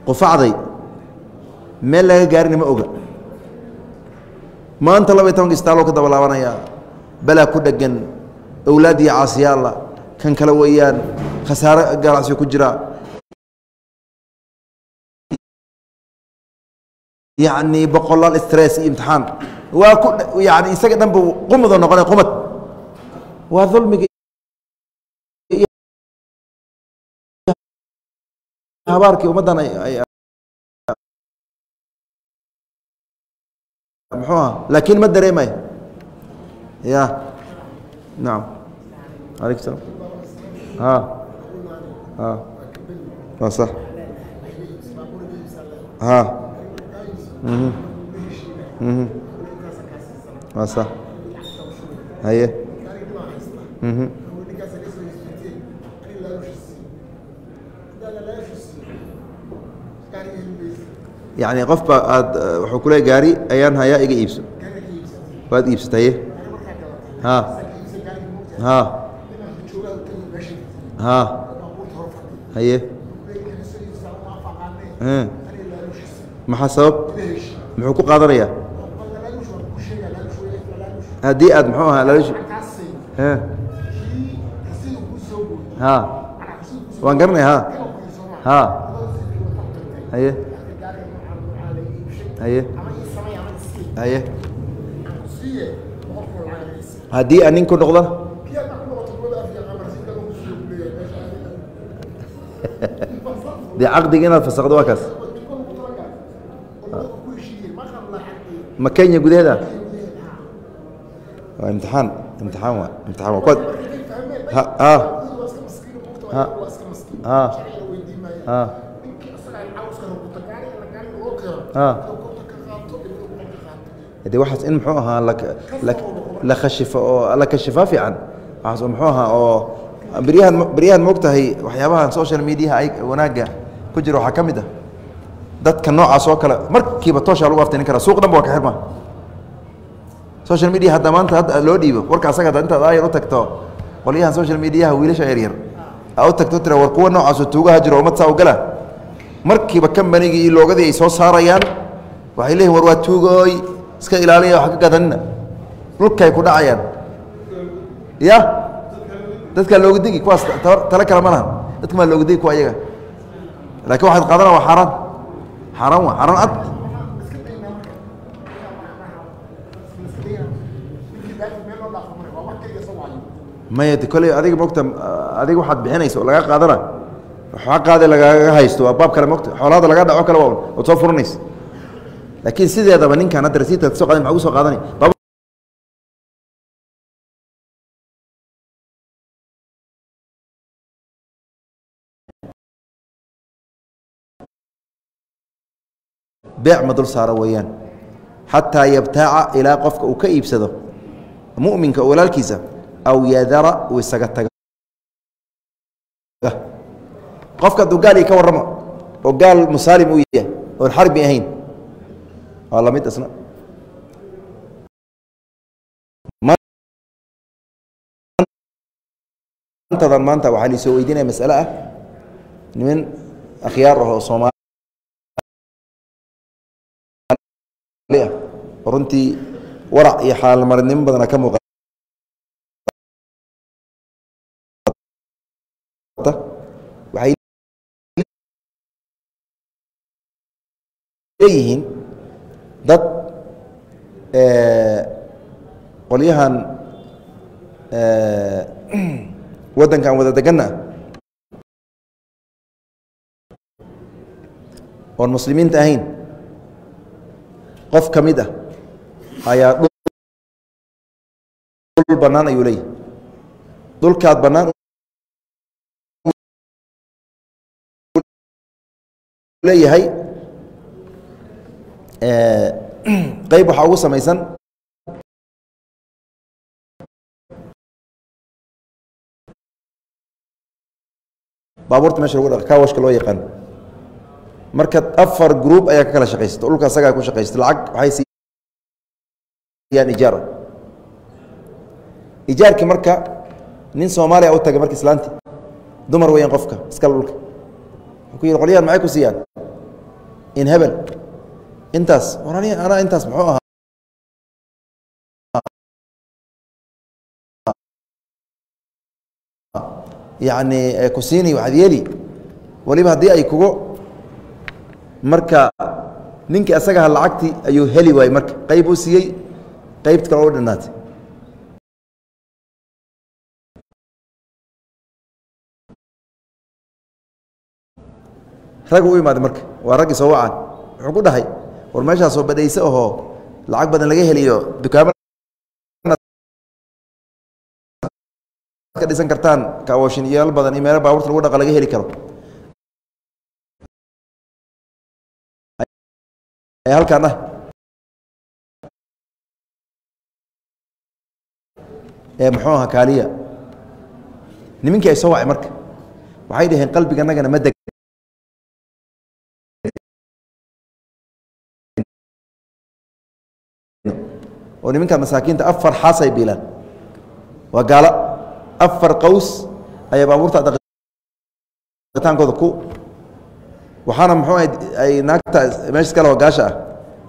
qufacday meel laga gaarina ma oga. Maanta laba iyo tobanka istaaloo ka daba laabanayaa balaa ku dhegan awlaadii caasiyaalla kan kale weeyaan khasaaro ganacsi ku jira. Yacni boqolaal stress iyo imtixaan. Waa ku yani isaga dhan bu qumado noqonay qumad. Waa dulmiga habaarkii ummaddan muxuu aha laakiin ma dareemay. Ya. Nacam alaykum salam a a waa sax. A mhm. Mhm. Waa sax. Haye. Mhm yani qof ba aad wuxuu ku gaari ayaan hayaa iga iibso. Waad iibsataye ha. Ha. Ha. Haye. Maxaa sabab? Muxuu ku qaadanayaa? Haddii aad muxuu ahaa lalash ha. Waan garanaya haye haye haye haddii aan nin ku noqdona dee caqdiga inaad fasakdo waa kaas. Ma kenya gudaheeda? Waa imtixaan imtixaan waa imtixaan waa kuwaad ha ha ha ha ha ha de waxaas in muxuu ahaa la khashifo oo la kashifaa fiican waxaas oo muxuu ahaa oo beryahan beryahan moogtahay waxyaabahan social mediaha ay wanaagga ku jira. Waxaa ka mid ah dadka noocaas oo kale markiiba tooshaa lagu aftinin kara suuq dhan ba waa ka xirma. Social media hadda maanta hadda loo dhiibo warka asaga hadda intaad aayar u tagto qolyahan social mediaha wiilasha yaryar aa u tagto tira war kuwa noocaasoo tuugaha jiro ummad saa u gala. Markiiba kambanigii iyo loogadii ay soo saarayaan waxay leeyihiin war waa tuugooy iska ilaaliya wax ka gadanina dhulkay ku dhacayaan. Ya? Dadkaa looga digi kuwaas tale kale ma lahan. Dadka maa looga digi kuwa ayaga laakiin waxaad qaadana waa xaaraan xaaraan waa xaaraan cad. Maya kolley adiga mogta adiga waxaad bixinaysa oo laga qaadana waxaa qaade lagaga haysto waa baab kale mogta xoolaada laga dhaco kale waa ood soo furanaysa laakiin sideedaba ninkan hadda rasiidka ka so qadan maxa ugu soo qaadanay? Beec ma dul saaro weeyaan. Xataa yabtaaca ilaa qofka uu ka iibsado mu'minka oo walaalkiisa aw yadara uu isaga taga. Qofka hadduu gaal ii ka warramo oo gaal musaalim uu yahay oon xarbi ahayn waa la mid isna. Maantadan maanta waxaa liisoo weydiinaya mas'ale ah. Niman akhyaar ah oo soomaali ah oo runtii warac iyo xaalmarinimo badana ka muuqa waxay leeyihiin dad qolyahan waddankan wada deganna oon muslimiinta ahayn qof ka mid ah ayaa dhul bannaan ayuu leeyahy dhulkaad bannaan leeyahay qayb waxaa ugu samaysan. Baabuurta meesha lagu dha kawashka loo yaqaan. Marka afar group ayaa ka kala shaqaysata dhulka asagaa ku shaqaysata lacag waxay siiyaan ijaara ijaarkii marka nin soomaaliya u tagay marka islaanti dumar weeyaan qofka iskale dhulka wuxuu ku yidhi qolyahan maxay ku siiyaan? In hebel intaas anaa intaas mxuu ahaa? Yani kusiini waxaad yeeli waliba haddii ay kugu marka ninkii asagaha lacagtii ayuu heli waayey marka qayb uu siiyey qaybt kale u dhannaatay. Rag u imaada marka waa raggii soo wacan wuxuu ku dhahay? War meeshaasoo badhayse ahoo lacag badan laga heliyo dukaama ka dhisan kartaan kaawashin iyaal badan iyo meelo baaburta lagu dhaqa laga heli karo. Halkaan ah. Ee muxuu ahaa kaaliya? Nimankii ay soo wacay marka? Waxay dhaheen qalbiga annagana ma deg oo nimanka masaakiinta afar xaasay biilaan. Waa gaalo. Afar qaws ayaa baabuurta dhaqitaankooda ku waxaana muxuu ay naagta meesha iskale oo gaasha ah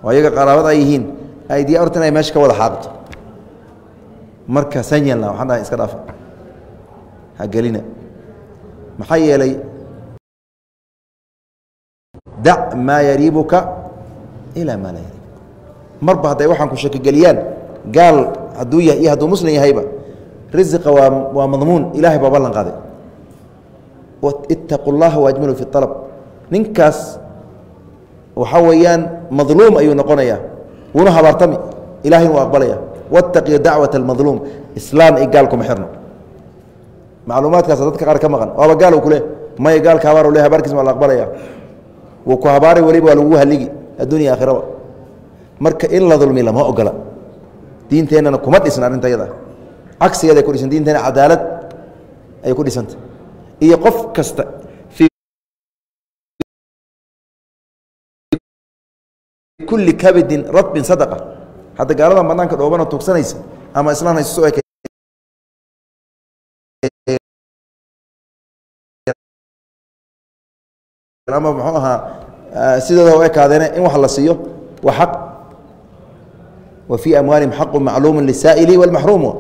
oo iyaga qaraabada ay yihiin ay diya orta inay meesha ka wada xaaqto marka sanyalna waxaan dhahay iska dhaafa. Ha gelina maxaa yeelay dac maa yariibuka ilaa maa laa marba hadday waxaan ku shakigeliyaan gaal hadduu yahay iyo hadduu muslim yahayba risiqa waa waa madmuun. Ilahay baa ballan qaaday. Itaqu llaha waajmilu fi alab ninkaas waxaa weeyaan madluum ayuu noqonayaa. Wuuna habaartami. Ilahayna uu aqbalaya. Wattaqiyu dacwat almadluum. Islaan i gaal kuma xirno. Macluumaadkaas dadka qaar ka maqan. Waaba gaal kule maya gaalka habaar le habaarkiis waa la aqbalaya. Wuu ku habaaray weliba waa lagu haligi. Addunya aakhiraba marka in la dulmi lama ogola. Diinteennana kuma dhisan arrinta yada cagsigeeda ay ku dhisan diinteena cadaalad ay ku dhisanta. Iyo qof kasta kulli kabidin radbin sadaqa. Hadda gaaladan banaanka dhoobana tuugsanaysa ama islaan haysu soo eke ama muxuu ahaa sidooda u ekaadeene in wax la siiyo waa xaq wa fii amwaalihim xaqu macluumu lisaa'ili walmaxruum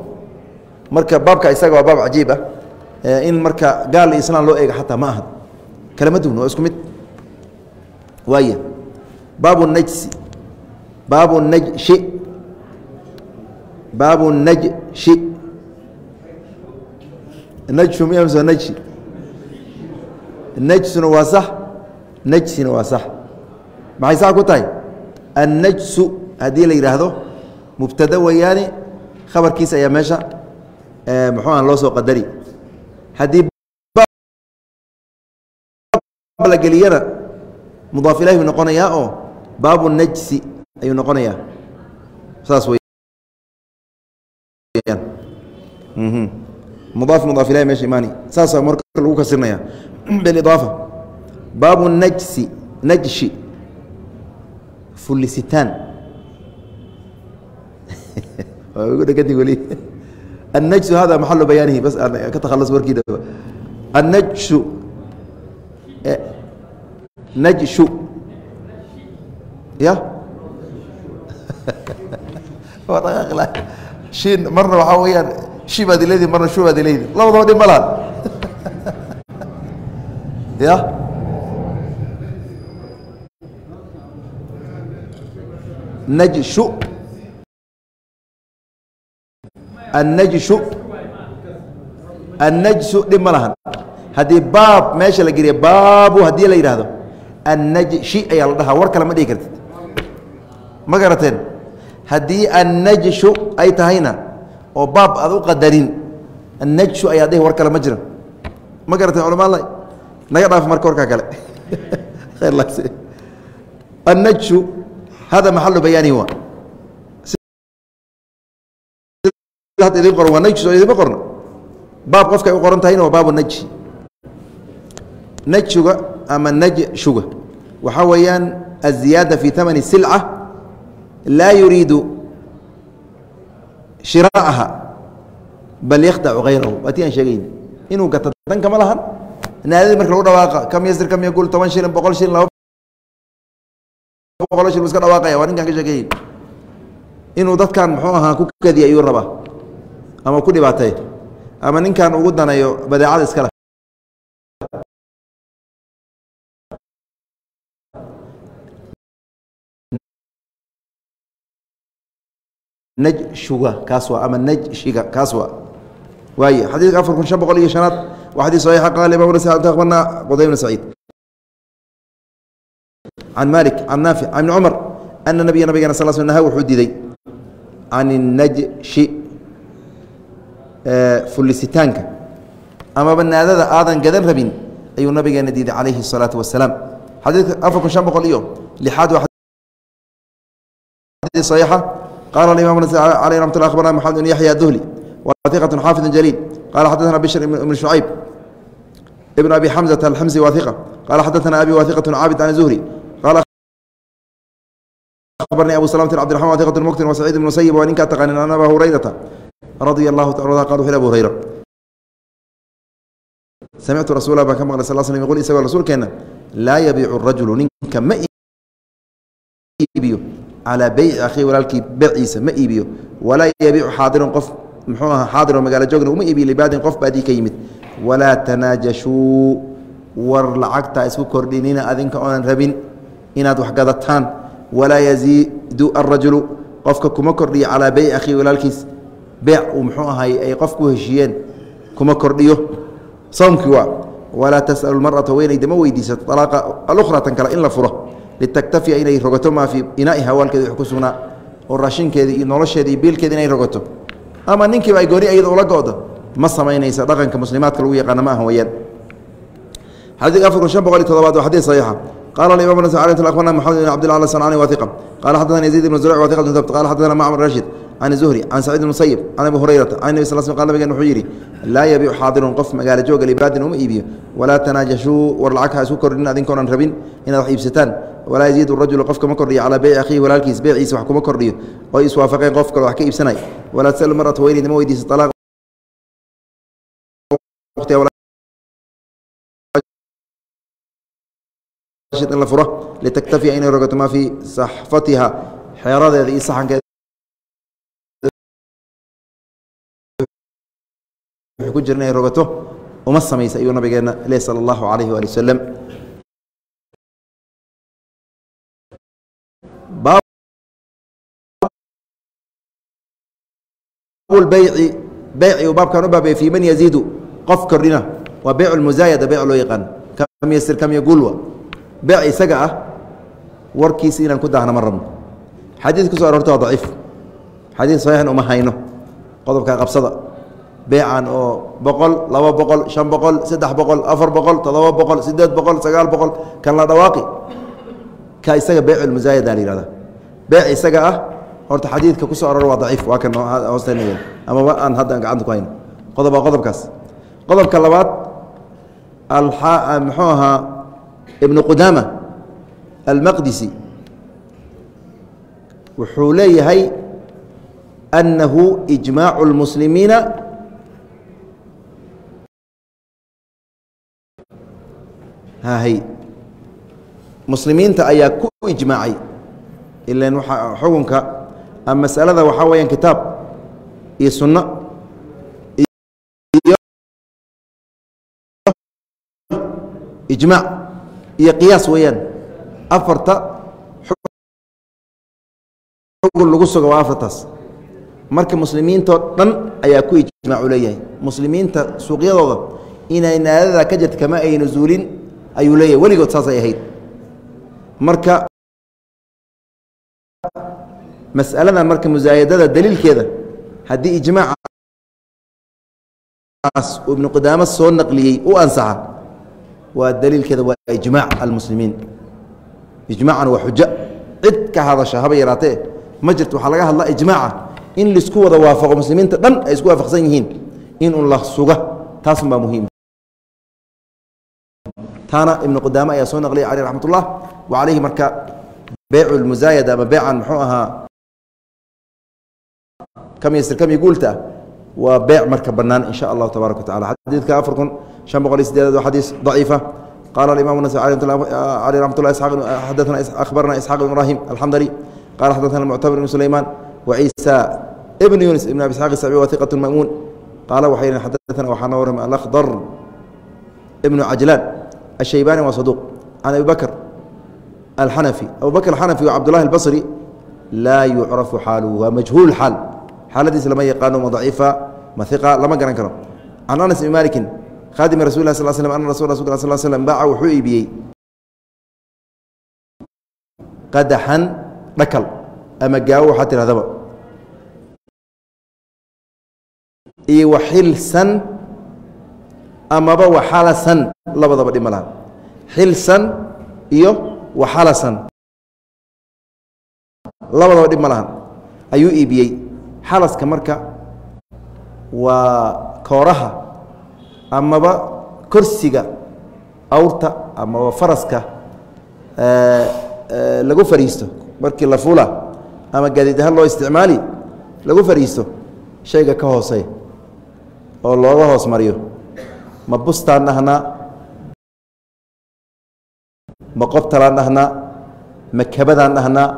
marka baabka isaga waa baab cajiib ah. In marka gaal iyo islaan loo eega xataa ma aha. Kalama waa isku mid. Waaya baabu najsi baabu najshi baabu najshi. Najshu miamso najshi? Najsuna waa sax najsina waa sax maxay sax ku tahay? Annajsu haddii la yidhaahdo mubtada weeyaane khabarkiisa ayaa meesha muxuu aha loo soo qadari. Haddii la geliyana mudaaf ilahi buu noqonayaa oo baabu najsi ayuu noqonayaa. Saas weyaan mudaaf mudaaf ilahi meesha imaani. Saasaa marka lagu kasirnaya bilidaafa baabu najsi najshi. Fulisitaan النجس هذا محل بيانه بس أنا كتخلص وركي ده النجس نجش يا شين مرة وحاويا شي بعد ليدي مرة شو بعد ليدي لا وضع دي ملان يا نجش annajsu annajsu dhib ma lahan. Haddii baab meesha la geliya baabu haddii la yidhaahdo annajshi ayaa la dhahaa. War kale ma dhihi kartid. Ma garateen haddii annajshu ay tahayna oo baab aad u qadarin annajshu ayaa dhihi war kale ma jira ma garateen culamaadla naga dhaaf marka warkaa kale. Annajshu hada maxalu bayaanihi waa. Baab qofkay u qoran tahayna waa baabu najshi najshuga ama ama ku dhibaatay. Ama ninkan ugu danayo badeecada iskale najshuga kaas ama najshiga kaas waaye xadiidka afar kun shan boqol iyo shanaad waa xadiis saxiixa qaala imam nasa anta akhbarna quday bn saciid. Can malik can naafic can ibni cumar ana nabiya nabigana sal sl naha wuxuu diiday. Can الnajshi fullisitaanka amaba naadada aadan gadan rabin ayuu nabigeena diiday calayhi الsalaaةu wasalaam xadiidka afar kun shan boqol iyo lixaad waa xadiis صaxiixa qala imam alي ramat lla abarna maxamed bn yaxya duhli وثiqة xaafiظ jليل qala xadثna bشhr بن شhucayb بن abi xمزة الxمزي wa ثiqة qala xadثna abi wa ثiqة caabid can الزهري qala abarnي abu سلمة cبدiرحman wa ثiqة mktin وسعيid بن مسyب waa ninkaa taqanin an aba hurayrata radia allahu qa abu hurayra. Samictu rasuula baan ka maqlay sal sl yqul isagoo rasuulkeenna laa yabiicu rajulu ninka ma iibiyo calaa beyci akhii walaalkii beciisa ma iibiyo. Walaa yabiicu xaadirun qof muxuu ahaa xaadiroo magaalo joogna uma iibiyo libaadin qof baadii ka yimid. Walaa tanaajashuu war lacagtaa isku kordhinina adinka oonan rabin inaad waxgadataan walaa yaziidu arajulu qofka kuma kordhiyo calaa beyi akhii walaalkiis beec uu muxuu ahay ay qof ku heshiiyeen kuma kordhiyo. Soomkii waa walaa tas'alu mar'ata weynayda ma weydiisato alaaqa alukhra tan kale in la furo litaktafiya inay rogato maa fii inaa'iha waalkeeda wax ku sugnaa oo raashinkeeda iyo nolosheeda iyo biilkeeda inay rogato. Ama ninkiiba ay gooni ayada ula go'do ma samaynaysa dhaqanka muslimaadka lagu yaqaana ma aha weyaan xadiidka afar kun shan boqol iyo todobaad waa xadiid saxiixa qala imam abarna maxamed bin abdillah al sanani wa iqa qala xaddaثana yaziid ibn zurc wa iqat dabt qala xaddaثana macmar rashid can zuhri can sacid bn musayib can abi hurayrata can nebi sal sl qal nabigeen wuxuu yidhi laa yabiicu xaadirun qof magaalo jooga libaadin uma iibiyo walaa tanaajashuu war lacag ha isku kordhin adinkoonan rabin inaad wax iibsataan walaa yaziidu rajulu qofka ma kordhiyo calaa beyci akhiihi walaalkiis beyciisa wax kuma kordhiyo oo iswaafaqeen qof kale wax ka iibsanay walaa tasalu marata weynayda ma weydiisa in la furo litaktafiya inay rogato maa fii saxfatiha xeeradeeda iyo saxankeeda ku jira inay rogato uma samaysa ayuu nabigeena leh sala allahu calayhi waali wasalam beyci beyci uu baabkan u baabay fii man yaziidu qof kordhina waa beyc lmusaayada beyc loo yaqaan. Kam yasir kam yagulwa beyc isaga ah warkiisa inaan ku daahna ma rabno. Xadiid ku so arorta waa daciif. Xadiid saxiixan uma hayno qodobka qabsada beecan oo boqol laba boqol shan boqol saddex boqol afar boqol toddoba boqol siddeed boqol sagaal boqol kan la dhawaaqi. Ka isaga beyculmusaayada la yihahda beec isaga ah horta xadiidka ku soo aror waa daciif waa kan hoosteena amaba aan hadda gacanta ku hayno. Qodob waa qodobkaas. Qodobka labaad muxuu ahaa ibnu qudaama almaqdisi. Wuxuu leeyahay annahu ijmaacu اlmuslimiina hahay muslimiinta ayaa ku ijmaacay. Ilan xukunka masalada waxaa weyaan kitaab iyo sunno iyo ijmaac iyo qiyaas weeyaan. Afarta xugun lagu suga waa afartaas. Marka muslimiintoo dhan ayaa ku ijmaacu leeyahay. Muslimiinta suuqyadooda inay naadada ka jirta kama aynu zuulin ayuu leeyahay weligood saasay ahayd. Marka masaladan marka musaayadada daliilkeeda haddii ijmaacaas uu ibnu qudaamo soo naqliyey u ansaxa waa daliilkeeda waa ijmaac almuslimiin. Ijmaacan waa xujo. Cid ka hadasha haba yaraatee ma jirto waxaa laga hadlaa ijmaaca in la isku wada waafaqo muslimiinta dhan ay isku waafaqsan yihiin in un la suga. Taasun baa muhiim taana ibnu qudaame ayaa soo naqliyay caleyh raxmat ullah wa calayhi marka beycu lmusaayada ama beycan muxuu ahaa kamyasir kamyi guulta. Ah waa beec marka bannaan in sha allahu tabaaraka wa tacala xadiidka afar kun shan boqol iyo sideedaad waa xadiis daciifa. Qala alimam nas caleyh raxmat ullah xadana akhbarana isxaaq ibn ibrahim alxamdali qala xadana muctamir ibn sulaymaan waciisa ibn yunis ibn abi isxaaq isabi wa hiqat ma'muun. Qaala waxay xadana waxaa noo warramay alakhdar ibnu cajlaan الشhيباني waa صدوq عن أبي بكر الحنفي أبو بكر الحنفي و cبدالله البصري laa yucrafu xaaluhu waa majhuul xaal xaaladiis lama yaqaano ma daciifa ma iqa lama garan karo can anas bn malikin khadimi rasul lah sl slm ana rasul rasul sl slm baaca wuxuu iibiyey qadaxan dhakal ama gaawo waxaa tidhahdaba iyo waxilsan amaba waxalasan labadaba dhima laha xilsan iyo waxalasan. Labadaba dhib ma ayuu iibiyey. Xalaska marka waa kooraha amaba korsiga awrta amaba faraska lagu fariisto. Markii la fula ama gaadiid ahaan loo isticmaali lagu fariisto shayga ka hoosey oo looga hoos mariyo ma bustaan dhahnaa ma qobtalaan dhahnaa ma kabadaan dhahnaa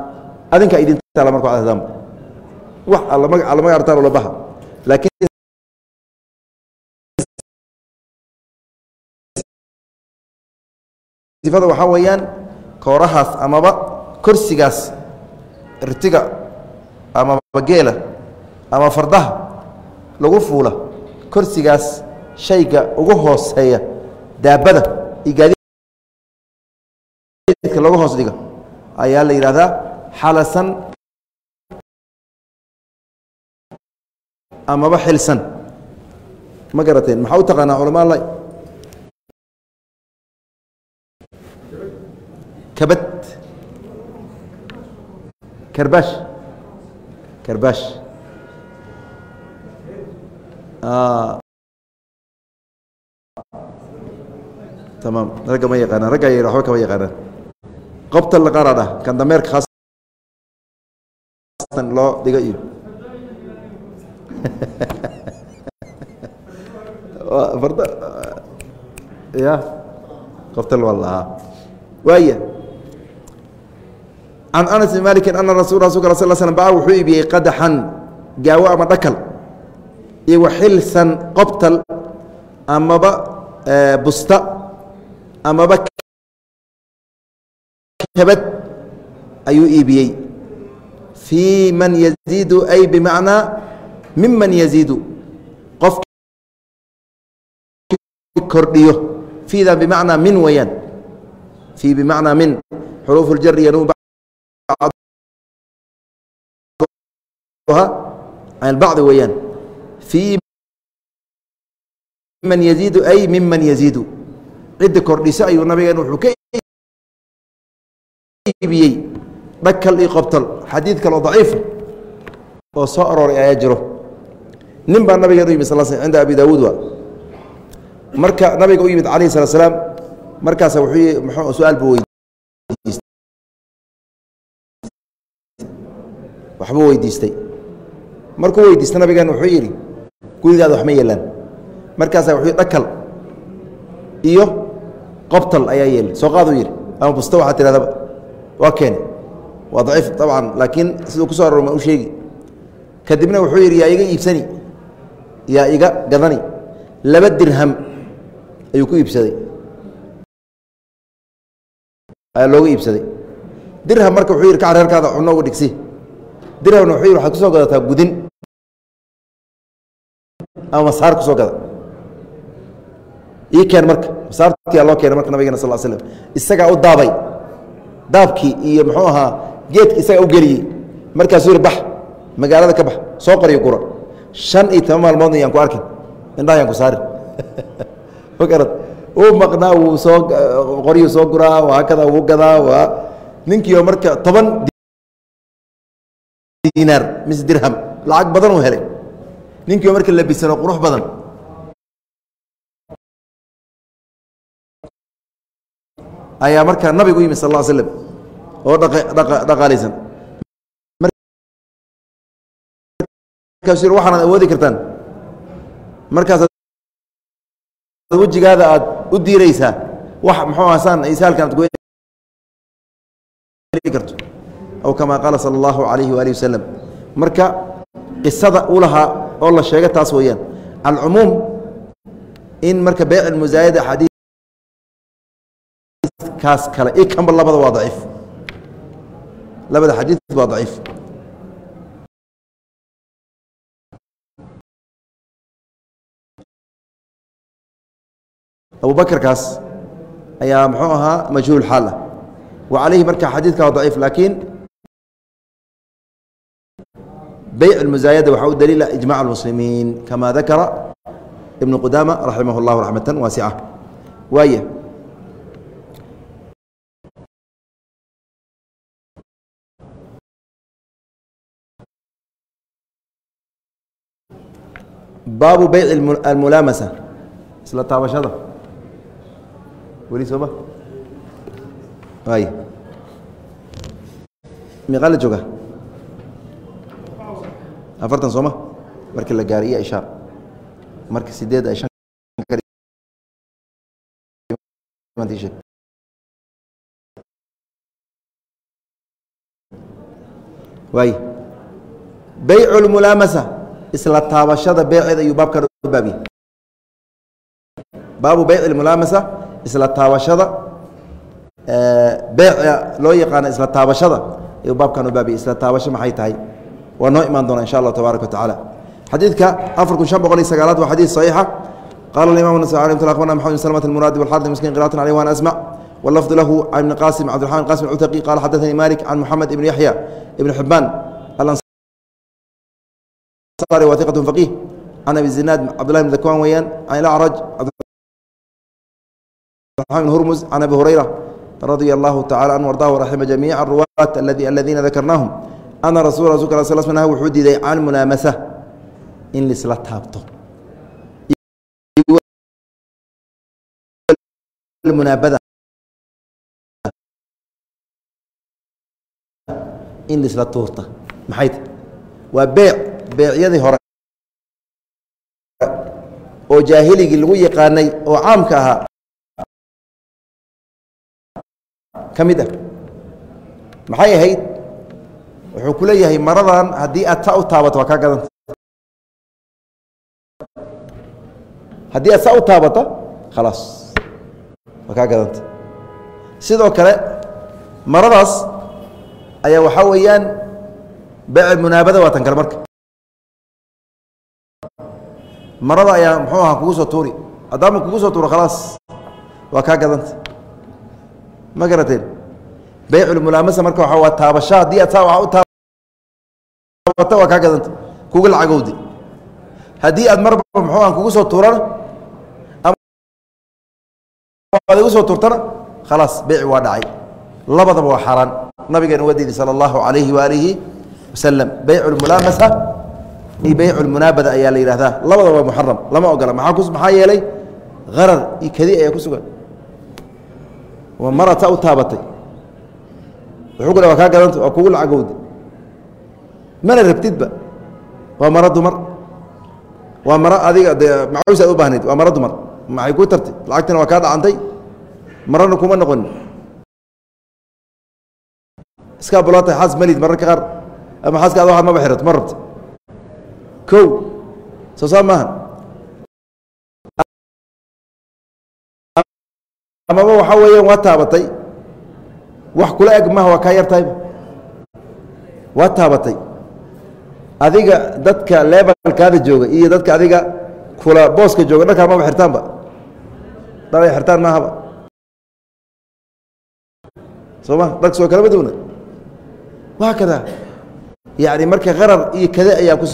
adinkaa idin taala marku adadam wax alla maga artaan ula baha. Laakiin sifada waxaa weeyaan koorahaas amaba korsigaas ritiga amaba geela ama fardaha lagu fuula korsigaas shayga ugu hooseeya daabada iyo gaadiidka lagu hoos dhiga ayaa la yidhahdaa xalasan amaba xilsan. Ma garateen? Maxaa u taqaanaa culama alla kabad. Karbaash karbaash tamaam ragga ma yaqaanaan. Ragga yar waxba kama yaqaanaan. Qobta la qaara dhah kan dameerka khaasatan loo dhiga iyo. Farda ya. Qobtal waa lahaa waaya can anas bn maliki ana rasul rasulka sal slm baa wuxuu iibiyey qadaxan gaawo ama dhakal iyo waxilsan qobtal amaba busta amaba kabad ayuu iibiyey fii man yaziidu ay bimacnaa miman yaziidu qof kordhiyo fiida bimacnaa min weeyaan fii bimacnaa min. Xuruuf اljari yanuu can bacdi weeyaan fii man yaziidu ay miman yaziidu cidda kordhisa ayuu nabigeen wuxuu ka iibiyey dhakal iyo qobtal xadiid kaloo daciifa oo soo arooray ayaa jiro. Nin baa nabigeen u yimid sal sl cinda abi daawuud wa marka nabiga u yimid calayhi salaa slaam markaasa wuxuu mxuu su'aal buu weydiistay. Waxbuu weydiistay. Markuu weydiista nabigeen wuxuu yidhi gurigaada wax ma yeelaan. Markaasaa wuxuu dhakal iyo qobtal ayaa yeeli soo qaaduu yidhi ama busta waxaa tidhahdaba waa keene waa daciif طabcan laakiin siduu ku so aror ma u sheegi. Kadibna wuxuu yidhi yaa iga iibsani. Yaa iga gadani. Laba dirham ayuu ku iibsaday. Ayaa looga iibsaday. Dirham marka wuxuu yidhi kac reerkaada cunno uga dhigsi. Dirhamna wuxuu yidhi waxaad ku soo gadataa gudin. Ama masaar ku soo gada. Ii keen marka masaartiyaa loo keenay marka nabigena sal slm isagaa u daabay. Daabkii iyo muxuu ahaa geedki isagaa u geliyey. Markaasuu yidhi bax magaalada ka bax soo qoriyo gura shan iyo toban maalmoodna yaan ku arkin. Indhaha yaan ku saarin. Magarad uu maqnaa wuu soo qoryuu soo guraa waa kada wuu gadaa waa ninkiioo marka toban diinaar mise dirham lacag badan uu helay. Ninkiioo marka labisanoo qurux badan ayaa markaa nabigu yimid sal slm oo dhaqaalaysan waxaanaad awoodi kartaan. Markaasaad wejigaada aad u diiraysaa wax muxuu asaan isaalkan ad karto. Aw kamaa qaala sala allahu calayhi waalihi wasalam marka qisada u lahaa oo la sheega taas weeyaan alcumuum in marka beyc musaayada xadii kaas kale. I kanba labada waa daciif. Labada xadiid waa daciif. Abubakarkaas ayaa muxuu ahaa majhuul xaal ah. Wa calayhi marka xadiidka waa daciif laakiin bayc musaayada waxaa u daliila ah, ijmac اlmuslimiin kama dakara ibnu qudaama raximah اllahu raxmata waasica baabu beyc almulaamasa. Isla taabashada. Weli sooma waay meeqaa la jooga afartan sooma markii la gaari iyo ishaar marka sideed ay beyc اlmulaamasa isla taabashada beeceed ayuu baabkan u baabiye baabu beyc اlmulaamasa isla taabashada beeca loo yaqaano isla taabashada ayuu baabkan u baabiye isla taabasho maxay tahay waa noo imaan doona insha allah tabaaraka wa tacaala xadiidka afar kun shan boqol iyo sagaalaad waa xadiid saxiixa qala imam nasai alih tl abarna maxamed slmt almuraadi walxaadi miskin qiratan alيh waan asmع wlafd lahu can ibni qasim cabdiraxman qasim cutaqi qala xadaثanii malik can moxamed ibn yaxya ibn alanصari wa iqat faqih. Can abi zinaad cabdulahi bn dakwan weeyaan can ilacraj cabdiraxman bn hurmus can abi hurayra radia allahu tacala anhu ardah waraxima jamiica ruwaat aladiina dakarnaahum ana rasul rasulka sl sl wuxuu diiday can munaamasa in lisla taabto. Munaabada in lisla tuurta. Maxay ta waa beec beecyadii hore oo jaahiligii lagu yaqaanay oo caamka ahaa ka mid ah. Maxay ahayd? Wuxuu ku leeyahay maradan haddii aad sa u taabato waa kaa gadanta haddii aad sa u taabata khalaas waa kaa gadanta sidoo kale maradaas ayaa waxaa weeyaan beec munaabada waa tan kale marka marada ayaa muxuu ahaa kugu soo tuuri. Haddaama kugu soo tuuro khalaas. Waa kaa gadanta. Ma garateen? Beyculmulaamasa marka waxa waa taabasho haddii aad saa waa u taabata waa kaa gadanta. Kuga lacagowdi. Haddii aad marba muxuu aan kugu soo tuurana ad igu soo tuurtana khalaas beyci waa dhacay. Labadaba waa xaaraan. Nabigeena waa diiday sala allahu calayhi waalihi wasalam beycu lmulaamasa iyo beycu lmunaabada ayaa la yidhahdaa labadaba waa muxaram lama ogola. Maxaa yeelay? Harar iyo kadi ayaa ku sugan. Saa u taabatay. Wuxuu ku le waa kaa gadanta waa kugu lacagowda mana rabtidba. Waa maro dumar. Waa maro adiga de macaws aad u baahnayd. Waa maro dumar. Maxay ku tartay? Lacagtina waa kaa dhacantay? Marana kuma noqonin iskaa bulaatay xaas malid mararka qaar. Ama xaaska ad waxaad maba xirato ma rabta kow soo saa maaha amaba waxaa weeyaan waa taabatay. Wax kula eg maha waa kaa yartahayba waa taabatay. Adiga dadka lebalkaada jooga iyo dadka adiga kula booska jooga dharkaa maba xirtaanba dharay xirtaan maahaba soo ma dharka soo kalama duwna waa kada marka qarar iyo kade ayaa ku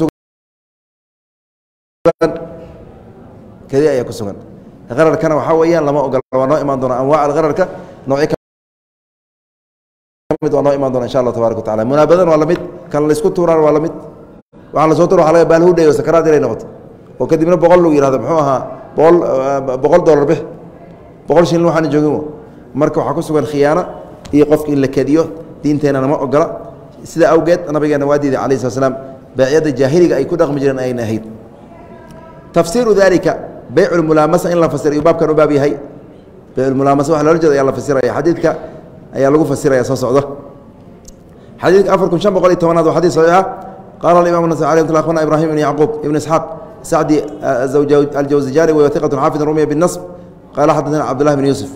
kade ayaa ku sugan qararkana waxaa weeyaan lama ogola. Waa noo imaan doona anwaac alqararka noocyo ka mid waa noo imaan doona insha allah tabarak wa tacala munaabadan waa la mid kan laysku tuuraan waa la mid waxaa la soo tuura waa laga baalhudhay oo sakaraad inay noqoto. Oo kadibna boqol lu yihahdo muxuu ahaa boqol boqol dollar bix boqol shilin waxaana joogin marka waxaa ku sugan khiyaano iyo qofka in la kediyo diinteenna nama ogola. Sida awgeed nabigeena waa diiday alayh slat slam beecyada jaahiliga ay ku dhaqmi jireen ayna ahayd tafsiiru dalika beycu lmulaamasa in la fasira yuu baabkan u baab yahay beyculmulaamasa wax loola jeeda ayaa la fasiraya xadiidka ayaa lagu fasiraya soo socdo xadiidka afar kun shan boqol iyo tobanaad waa xadid saxiixa qaala alimam nasai alih tl akhbarna ibrahim ibn yacquub ibn isxaaq sacdi aljawزijani wa iqat xaafid rumiya biالnaصb qaala xadaثna cabdالlah bn yuusuf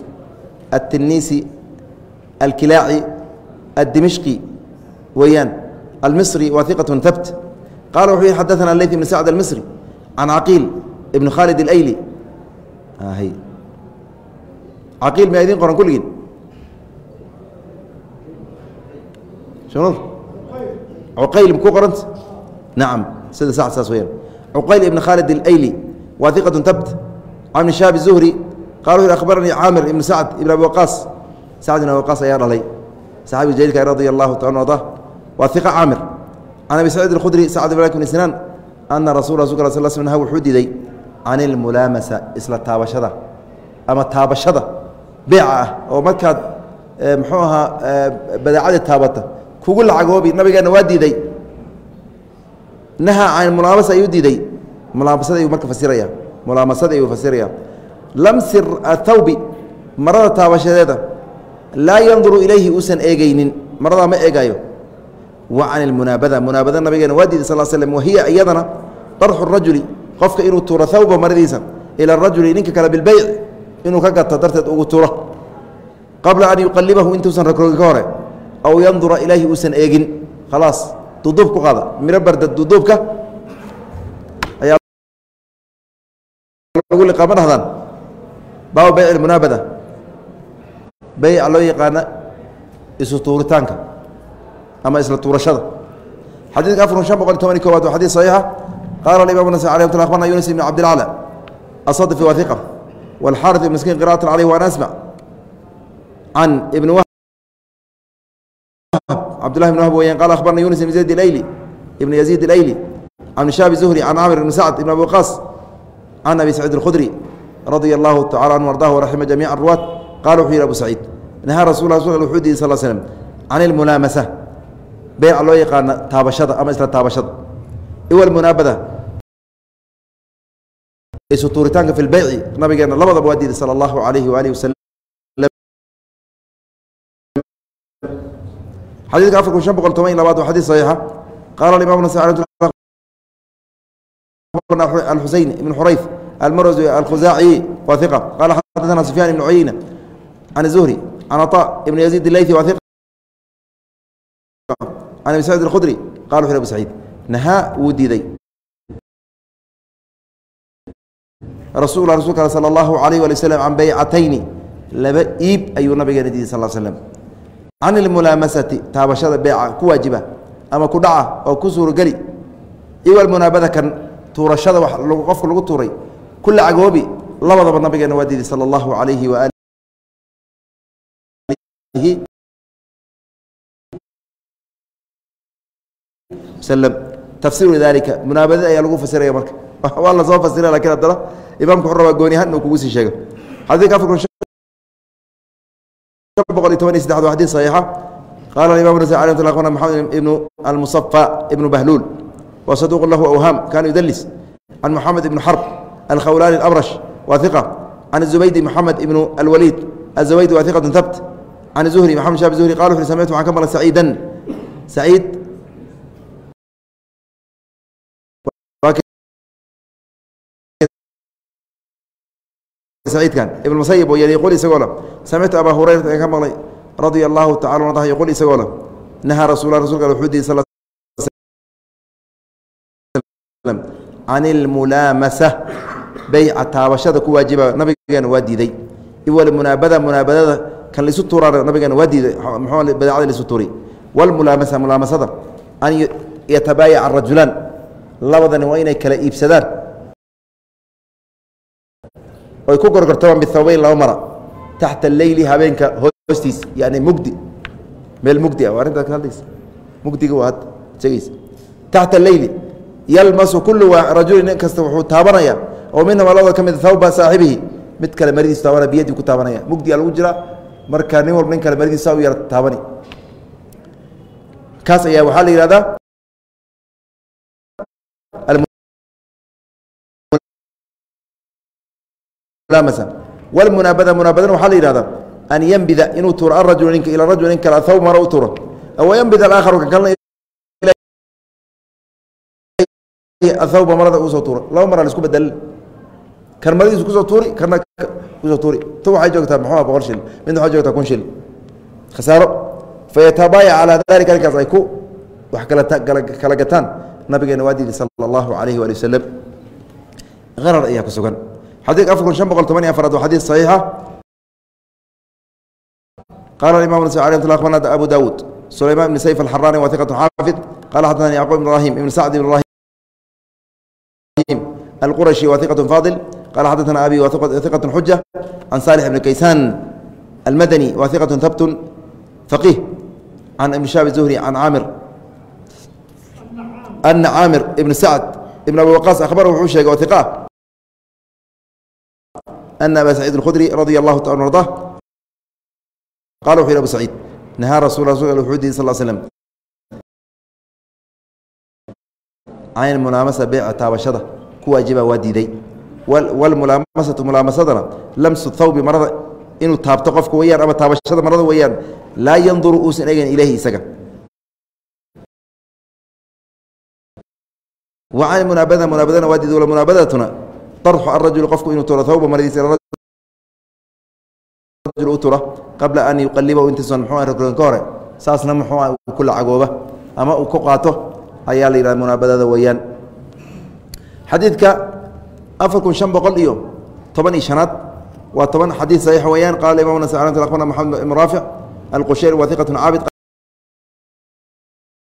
الtinisi alkilaaci الdimishqi weeyaan almisri wa iqaة habt qala wuxuu yihi xadaثna leyt ibn sacd almisri can caqiil ibn khaalid اlayli caqiil miyaa idiin qoran kulligiin shunuur cuqayl ku qoranta nacam sida sax saas weyaan cuqayl ibn khaalid اlayli waa iqatu tabt can ibn shaab zuhri qala wuxu akhbaranii caamir ibn sacd ibn abi waqaas sacd ibn abi waqaas ayaa dhalay saxaabiga jaliilka radia allahu taala arda waa iqa caamir can abi saciid اkhudri sacd ibn bn sinaan ana rasul wuxuu diiday can ilmulaamasa isla taabashada ama taabashada beeca ah oo markaad muxuu ahaa badeecadii taabata kugu lacagoobi nabigeena waa diiday naha can mulaamasa ayuu diiday mulaamasada ayuu marka fasiraya mulaamasada ayuu fasiraya lamsi athawbi marada taabashadeeda laa yanduru ilayhi uusan eegeynin maradaa ma eegaayo wa can ilmunaabada munaabada nabigeena waa diiday sal slm wahiya iyadana darxu rajuli qofka inuu tuuro thawba maradiisa ila rajuli ninka kale bilbeyc inuu ka gato darteed ugu tuuro. Qabla an yuqalibahu intuusan rogrogin ka hore aw yandura ilayhi uusan eegin. Khalaas duduub ku qaada. Miro barda duduubka ayaa lagu dhahdaan? Baabu beyc ilmunaabada beyca loo yaqaana isu ama isla tuurashada xadiidka afar shan boqol tobani kowaad waa xadiid saxiixa qaala alimam nas alay mt abarna yunis ibn cabdilacla asadifi waa iqa walxaarث ibn miskiin qira'atan caleyh waan asmac can ibn cbdاللh بن وهب wya qال أخبرna يuنس بن زيد الأيلي بن يزيد الأيلي عن شhاب زهري عن cاmر بن سعد بن أبي وقاص عن أبي سعيد الخdري رضي الله تعالى عنه وأرضاه ورحمة جميع الرواة qال وxuu yhi أبو سعيد نهى رsuل رsul وxuu diiday صل سلم عن المuلaamسة bayca loo yaqaana taabashada ama isla taabashada iwalmunaabada isutuuritaanka fi lbeyci nabigeena labadaba waa diiday sala allahu alayhi waalihi wasalam xadiidka afar kun shan boqol toban iyo labaad waa xadiis saxiixa. Qaala alimaam nasai alxuseyn ibn xurayf almarazi alkhuzaaciyi waa iqa qaala xadaثana sufyaan ibn cuyeyna can zuhri can aطa ibn yaziid ilayhi waa iqa can abi saciid اkudri qala wxu abu saciid nahaa wuu diiday rasuul rasulka al sala allahu alayh wali waslm can beycatayni laba iib ayuu nabigeena diiday sal slm can ilmulaamasati taabashada beeca ku waajiba ama ku dhaca oo ku suurageli iw almunaabada kan tuurashada w qofka lagu tuuray ku lacagoobi labadaba nabigeena waa diiday sala allahu alayhi waalihi wasalam tafsiru daalika munaabadada ayaa lagu fasiraya marka. Waa la soo fasira lakiin haddana imaamku wuxuu rabaa gooni ahaan inuu kugu sii sheego. Xadiidka afar kun boqol iyo toban iyo saddexd waa xadiid saxiixa qaala alimamu nasa alayh wsl qona maxamed ibnu almusafa ibnu bahluul wa saduuq lahu awhaam kaana yudalis can moxamed ibnu xarb alkhawlaani alabrash waa iqa can azubaydi moxamed ibnu alwaliid azubaydi waa iqatun habt can zuhri maxamed shab zuhri qala wuxu samitu waxaan ka maqlay saciidan saciid saciidkan ibn musayib oo yh qul isagoo le samictu abaa hurayrata aan ka maqlay radia allahu tacala anhu yqul isagoo le nahaa rasul rasulka wuxuu diiday sal can ilmulaamasa beyca taabashada ku waajiba nabigeena waa diiday iwal munaabada munaabadada kan laisu tuuraan nabigeena waa diiday mxuu badeecada laisu tuuri walmulaamasa mulaamasada an yatabaayaca rajulaan labadani waa inay kala iibsadaan oy ku gorgortamaan bihawbeyn laba mara taxta aleyli habeenka hoostiis yani mugdi. Meel mugdi ah arrintaas ka hadlaysa. Mugdiga waa hadda sheegaysa taxta aleyli yalmasu kullu rajulin nin kasta wuxuu taabanaya oo minhum labada ka mid hawba saaxibihi. Mid kale maridiisu taabanaya biyadii ku taabanaya. Mugdiga lagu jira marka nin walba nin kale maridiisa u yara taabani. Kaas ayaa waxaa la yihahdaa wlmunaabada munaabadana waxaa la yihahdaa an yembida inuu tuuro arajul ninka ila rajul nin kale athawb mara u tuuro. Aw yembid alaakharu ka kalna athawba marada uu soo tuuro. Laba mara la bedelin kan maradiisu ku soo tuuri kana ku soo tuuri. Tu waxay joogtaa muxuua boqol shil. Midna waxay joogtaa kun shil. Khasaaro. Fayatabaayac calaa dalika arrinkaas ay ku wax kala gataan. Nabigeena waa diiday sala allahu calayhi waali wasalam qarar ayaa ku sugan xadiidka afar kun shan boqol toban iyo afaraad waa xadiid saxiixa qala imam ن عليه ل أخبرنا أبو داود سليمان بن سيف الحراني وثقة حافظ قال حدثني يعقوب بن إبراهيم بن سعد بن إبراهيم القرشي وثقة فاضل قال حدثنا أبي وثقة حجة عن صالح بن كيسان المدني وثقة ثبت فقيه عن ابن شاب الزهري عن عامر أن عامر بن سعد بن أبي وقاص أخبره وحوشة وثقاه أن أبا سعيد الخدري رضي الله تعالى عنه قال وحي أبو سعيد نهى رسول رسول الله صلى الله عليه وسلم عن الملامسة بيع تابشدة كواجبة وديدي والملامسة ملامسة لمس الثوب مرض inuu taabto qofka weyaan ama taabashada marada weyaan laa yanduru uusan egan ilayhi isaga wacan munaabada munaabadana waadid munaabadatuna darxu arajul qofku inuu turo thawba maradiisa rajul u tura qabla an yuqalibahu intuusan muxuu rogrogan ka hore saasna muxuu ku lacagooba ama uu ku qaato ayaa la yidhahda munaabadada weeyaan xadiidka afar kun shan boqol iyo toban iyo shanaad waa toban xadiid saxiix weeyaan qala imam nas akhbarna maxamed ibn raafic alqushayri wa hiqat caabid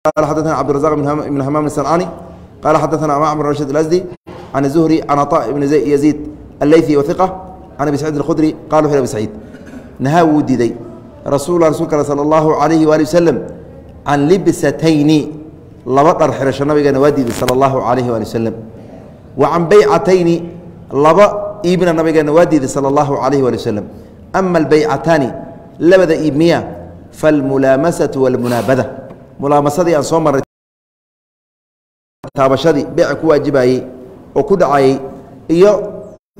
qala xadaثna cabdirazaq ibn hamaam الsancaani qala xadaثna macmar rashid اlasdi can الzuhri can caطa ibn yaziid allaythi wahiqa can abi sacid اlkhudri qala wuxu abi saciid nahaa wuu diiday rasul rasulka ale salى اllahu alayhi waali wasalam can libsatayni laba dhar xirasho nabigeena waa diiday salى اllahu alayhi waali wasalam wa can baycatayni laba iibna nabigeena waa diiday salى اllahu alayh wali waslm ama albaycataani labada iib miya falmulaamasatu walmunaabada mulaamasadii aan soo marray taabashadii beeca ku waajibayey oo ku dhacayay iyo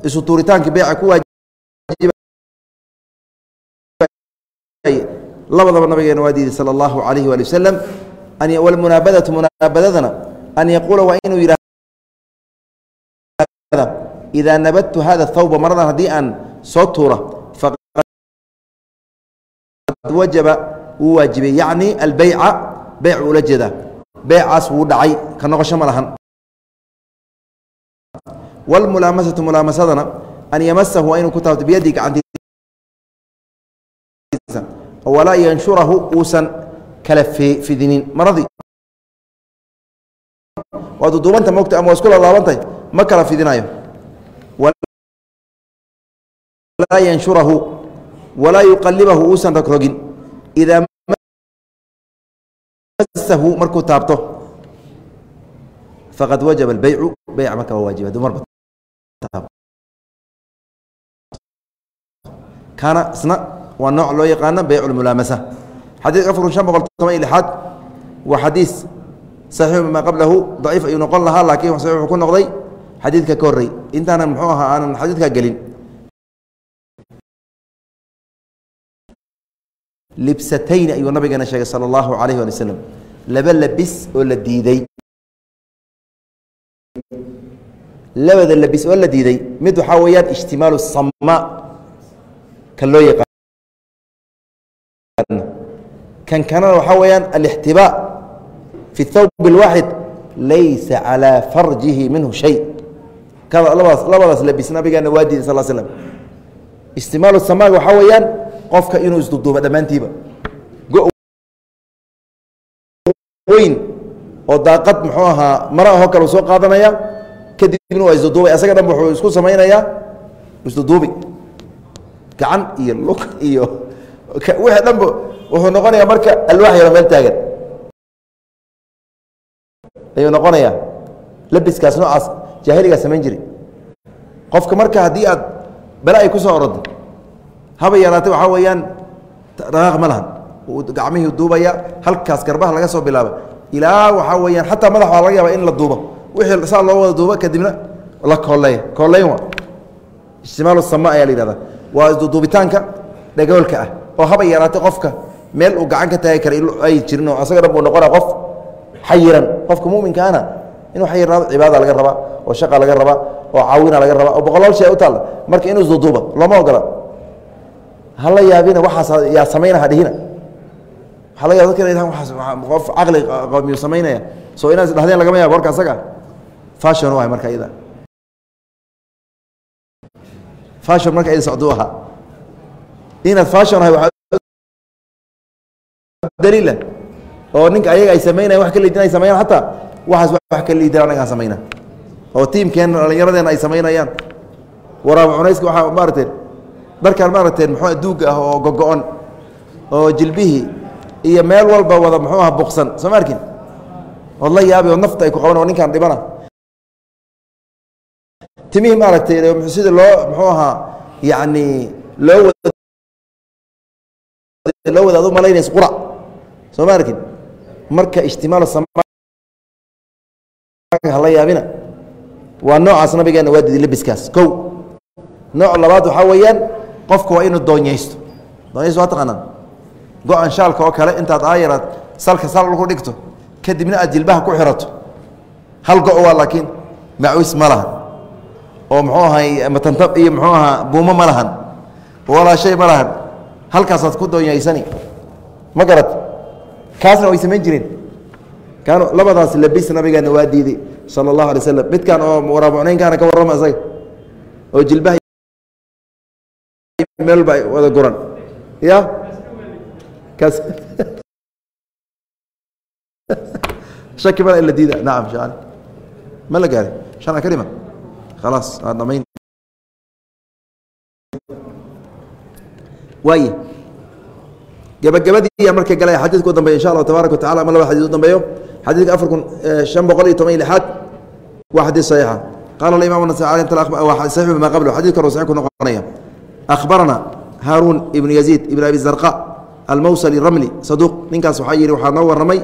isu tuuritaankii beeca ku waajibayay labadaba nabigeena waa diiday sala allahu calayhi waali wasalam walmunaabadatu munaabadadana an yaquula waa inuu yidhahda idaa nabadtu hada thawba maradan haddii aan soo tuura faqad wajaba wuu waajibay. Yacni albeyca beyc uula jeedaa. Beycaas wuu dhacay ka noqosho ma lahan wlmulaamasatu mulaamasadana an yamasahu inuu ku taabto biyadii gacantiisa walaa yanshurahu uusan kala fidinin maradii. Waa duduubanta mogta ama waa isku lalaabantahy ma kala fidinayo walaa yanshurahu walaa yuqalibahu uusan rogrogin idaa masahu markuu taabto faqad wajaba albaycu bayc marka waa waajiba kaana isna waa nooc loo yaqaana beyc اlmulaamasa xadiidka afar shan boqol toban iyo lixaad waa xadiis saxiixu bima qablahu daciif ayuu noqon lahaa laakiin wuxuu ku noqday xadiidka ka horrey intaanan muxuu ahaa aanan xadiidkaa gelin. Libsatayni ayuu nabigeena sheegay sala allahu calayh ali wasalam laba labis oo la diiday labada labis oo la diiday mid waxaa weeyaan ijtimaalu samaa kan loo yaqaan. Kan kanana waxaa weeyaan alixtibaa fi thawb اlwaaxid laysa calىa farjihi minhu shay. Labadaas labadaas labis nabigeena waa diiday sal slam ijtimaalu samaaga waxaa weeyaan qofka inuu isduduubo dhammaantiiba. Weyn oo daaqad muxuu ahaa mara ahoo kale u soo qaadanaya kadibna waa isduduubay asaga dhan wuxuu isku samaynayaa isduduubi gacan iyo lug iyo wixii dhanba wuxuu noqonayaa marka alwaax yaro meel taagan. Ayuu noqonayaa. Labiskaas noocaas jaahiligaa samayn jiri qofka marka haddii aad bale ay ku soo orodo haba yaraatay waxaa weeyaan dhaqaaq ma lahan. Gacmihii duubaya halkaas garbaha laga soo bilaaba ilaa waxaa weeyaan xataa madax waa laga yaaba in la duubo wixii saa loo wada duubo kadibna la kooleeya kooleyn waa ijtimaalu sama ayaa la yihahdaa waa isduduubitaanka dhagoolka ah oo haba yaraatay qofka meel uu gacan ka taagi kara ay jirin oo asaga dhan buu noqonaa qof xayiran. Qofka muminkaana inuu xayirnaado cibaada laga rabaa oo shaqa laga rabaa oo caawina laga rabaa oo boqolaal shay u taalla marka inuu isduduuba looma ogola hala yaabina waxaas yaa samayna waxaa laga yaba dadka inay dhahaan waxaas qof caqli qawmiyuu samaynaya? Soo inaad isdhahdeen lagama yaabo warka asaga? Fashion waay marka iyada. Fashion marka iyada socduu ahaa. Inaad fashion ahay waxaa daliila oo ninka ayaga ay samaynayan wax ka liidin ay sameeyaan xataa waxaas wax ka liidin anagaa samayna. Oo tiimkeen dhallinyaradeena ay samaynayaan. Waraaba cunayska waxaa maarateen dharkaan maarateen muxuu duugga ah oo gogo-on. Oo jilbihii iyo meel walba wada muxuu aha buqsan. Soo ma arkin? Ood la yaabi oo nafta ay ku qaban oo ninkaan dhibana. Timihii maaragtay sida loo muxuu ahaa yacni loo loo wada ad u qurac soo ma arkin? Marka ijtimaal hala yaabina waa noocaas nabigeena waa didi labiskaas. Kow nooc labaad waxaa weeyaan qofka waa inuu doonyaysto. Doonyaysto waa taqaanaan go-an shaalka oo kale intaad aayaraad salka sal ku dhigto kadibna aad jilbaha ku xirato. Hal go- waa laakiin macwis ma lahan. Oo muxuu ahay matantab iyo muxuu ahaa buumo ma lahan. Walaa shay ma lahan. Halkaasaad ku doonyaysani. Ma garat kaasna way samayn jireen. Kaanu labadaas labis nabigeena waa diiday sala allahu alay slam midkaan oo waraabucnaynkaana ka warrama isaga. Oo jilbaha meelba ay wada guran. Ya bana in la diida nacam shacali ma la gaaray shana kalima khalaas waa dhamayn waaye gabagabadii marka galaya xadiidka u dambeya insha allahu tabaaraka watacala ama laba xadis u dambeeyo xadiidka afar kun shan boqol iyo toban iyo lixaad waa xadiis saxiixa qaala alimam nasai bima qablo xadid karo saxiix ku noqonaya akhbarana haaruun ibnu yaziid ibn abi zarqa almawsali ramli. Saduuq ninkaas waxaa yihi waxaa noo warramay.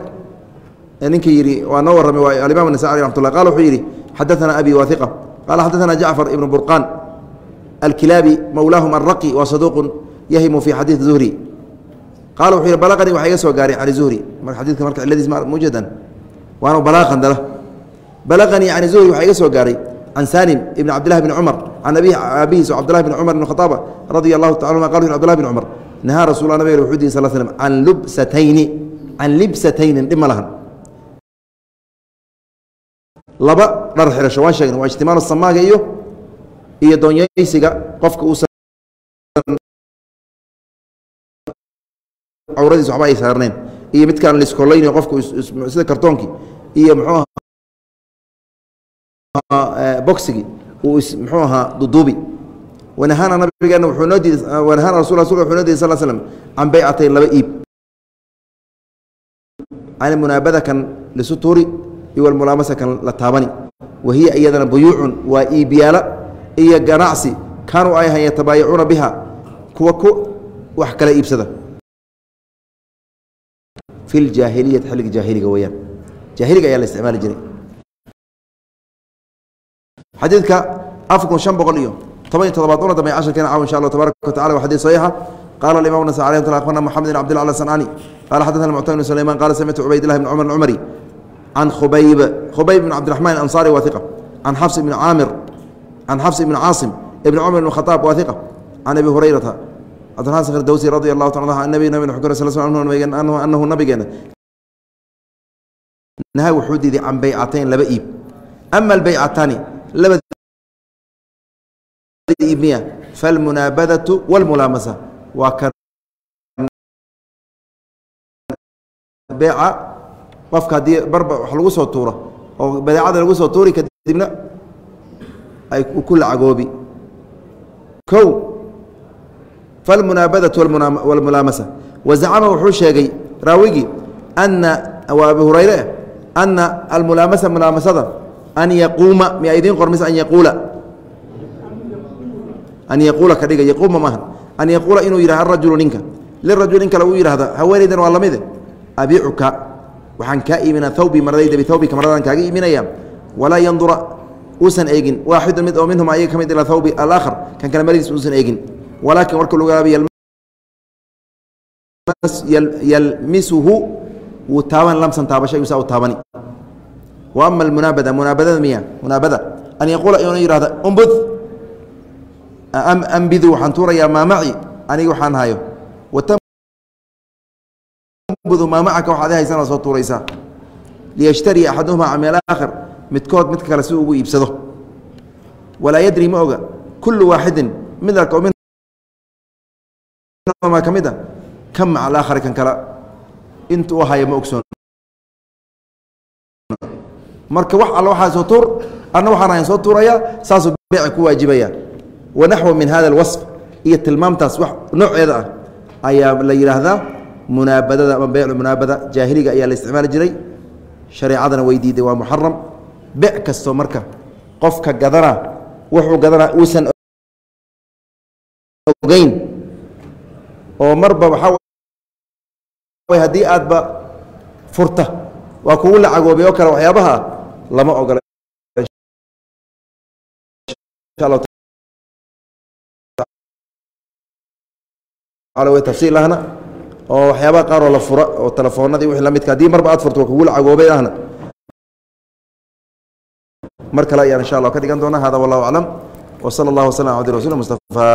Ninkii yihi waa noo warramay waa alimam raxmat ullah qala wuxuu yidhi xadaثana abi wahiqa qala xadaثana jacfar ibnu burqaan alkilaabi mowlaahum alraqi wa saduuqu yahimu fi xadiid zuhri. Qaala wuxuu yidhi balaqanii waxaa iga soo gaaray can zuhri. Xadidka marka ciladiis mujadan waana balaaqan dala. Balaqanii can zuhri waxaa iga soo gaaray can salim ibn cabdillahi bni cumar can abihi cabdillahi bn cumar ibn khataaba radia allahu taala anuma qal wuxu abdillahi bn cumar nahaa rasul nabig wuxuu dihi sal slm can lubsatayni can libsataynin dhib ma lahan laba dhar xirasho waan sheegna waa ijtimaalu samaaga iyo iyo doonyaysiga qofka uusan cawradiis waxba ay saarneen iyo midkaan liskolayni qofku sida kartoonkii iyo muxuu ahaa boxigii uu muxuu ahaa duduubi wanahaana nabigeena wuxuu rasul rasul wuxuu noo diiday sal slam can baycatayn laba iib can munaabada kan lisuturi iyo walmulaamasa kan la taabani wahiya iyadana buyuucun waa iibyaala iyo ganacsi kaanuu ay ahan yatabaayacuuna biha kuwa ku wax kala iibsada fi ljaahiliyati xilliga jaahiliga weeyaan jaahiliga ayaa la isticmaali jiray xadiidka afar shan boqol iyo toban iyo todobaad una dambeya casharkeena caaw insha allah tabaaraka watacala wa xadiid saxiixa. Qala alimam nasa alayh mt akhbarna moxamed bn abdillah asanani qala xadathana muctamir bn sulayman. Qala samictu cubaydillahi bn cumar alcumari can khubayb khubayb bn cabdiraxman alansaari waa iqa can xafs ibni caamir can xafs ibni caasim ibni cumar ibn khataab waa iqa can abi hurayrata. Cabdiraxman sakhr dawsi radi allahu taala an nabi nabi xukr sal sl anahu nabigeena. Naha wuxuu diiday can baycatayn laba iib. Ama albaycataani laba iib miya falmunaabadatu walmulaamasa waa kan beeca qofka haddii barba wax lagu soo tuuro oo badeecada lagu soo tuuri kadibna ay ku lacagoobi kow falmunaabadatu walmulaamasa wazacama wuxuu sheegay raawigii ana waa abi hurayre ana almulaamasa mulaamasada an yaquuma miya idiin qor mise an yaquula an yaquula ka dhiga yaquuma maaha an yaquula inuu yidhah arajulu ninka lirajul nin kale uu haweenaydan waa lamide abiicuka waxaan kaa iiminaa thawbii maradayda bithawbika maradaan kaaga iiminaya walaa yandura uusan eegin waaxidu mid oo minhum ayaga ka mid ilaa thawbi alaakhar kan kale maradiis uusan eegin walaakin warka yalmisuhu wuu taaban lamsan taabasha yuusaa u taabani wa almunaabada munaabadada miya munaabada an yaquula inuu yihahda umbud ambidu waxaan tuurayaa maa maci aniga waxaan hayo. Watambudu maa macaka waxaad haysanaa soo tuuraysaa. Liyashtariya axaduhuma cameel aakhar midkood midka kale si ugu iibsado. Walaa yadri ma oga. Kullu waaxidin mid arko minhumaa ka mid a kam maca alaakhari kan kale intuu haya ma ogsoon. Marka wax alla waxaa soo tuur anna waxaan ahayn soo tuuraya saasuu beeci ku waajibaya wanaxwu min hada alwasf. Iyo tilmaamtaas nooceeda ah ayaa la yidhaahdaa munaabadada ama beycu munaabada. Jaahiliga ayaa la isticmaali jiray. Shareecadana way diiday waa muxaram bec kastoo marka qofka gadana wuxuu gadana uusan ogeyn. Oo marba waxaa haddii aadba furta waa kugu lacagoobay oo kale waxyaabaha lama ogola way tafsiil ahna oo waxyaabaha qaar oo la fura oo telefoonadii wixii la midka haddii marba aad furto waa kugu lacagoobay ahna. Mar kale ayaan insha allah ka dhigan doonaa hada wallahu aclam. Wa sala allah waslam ala abdi mustafa.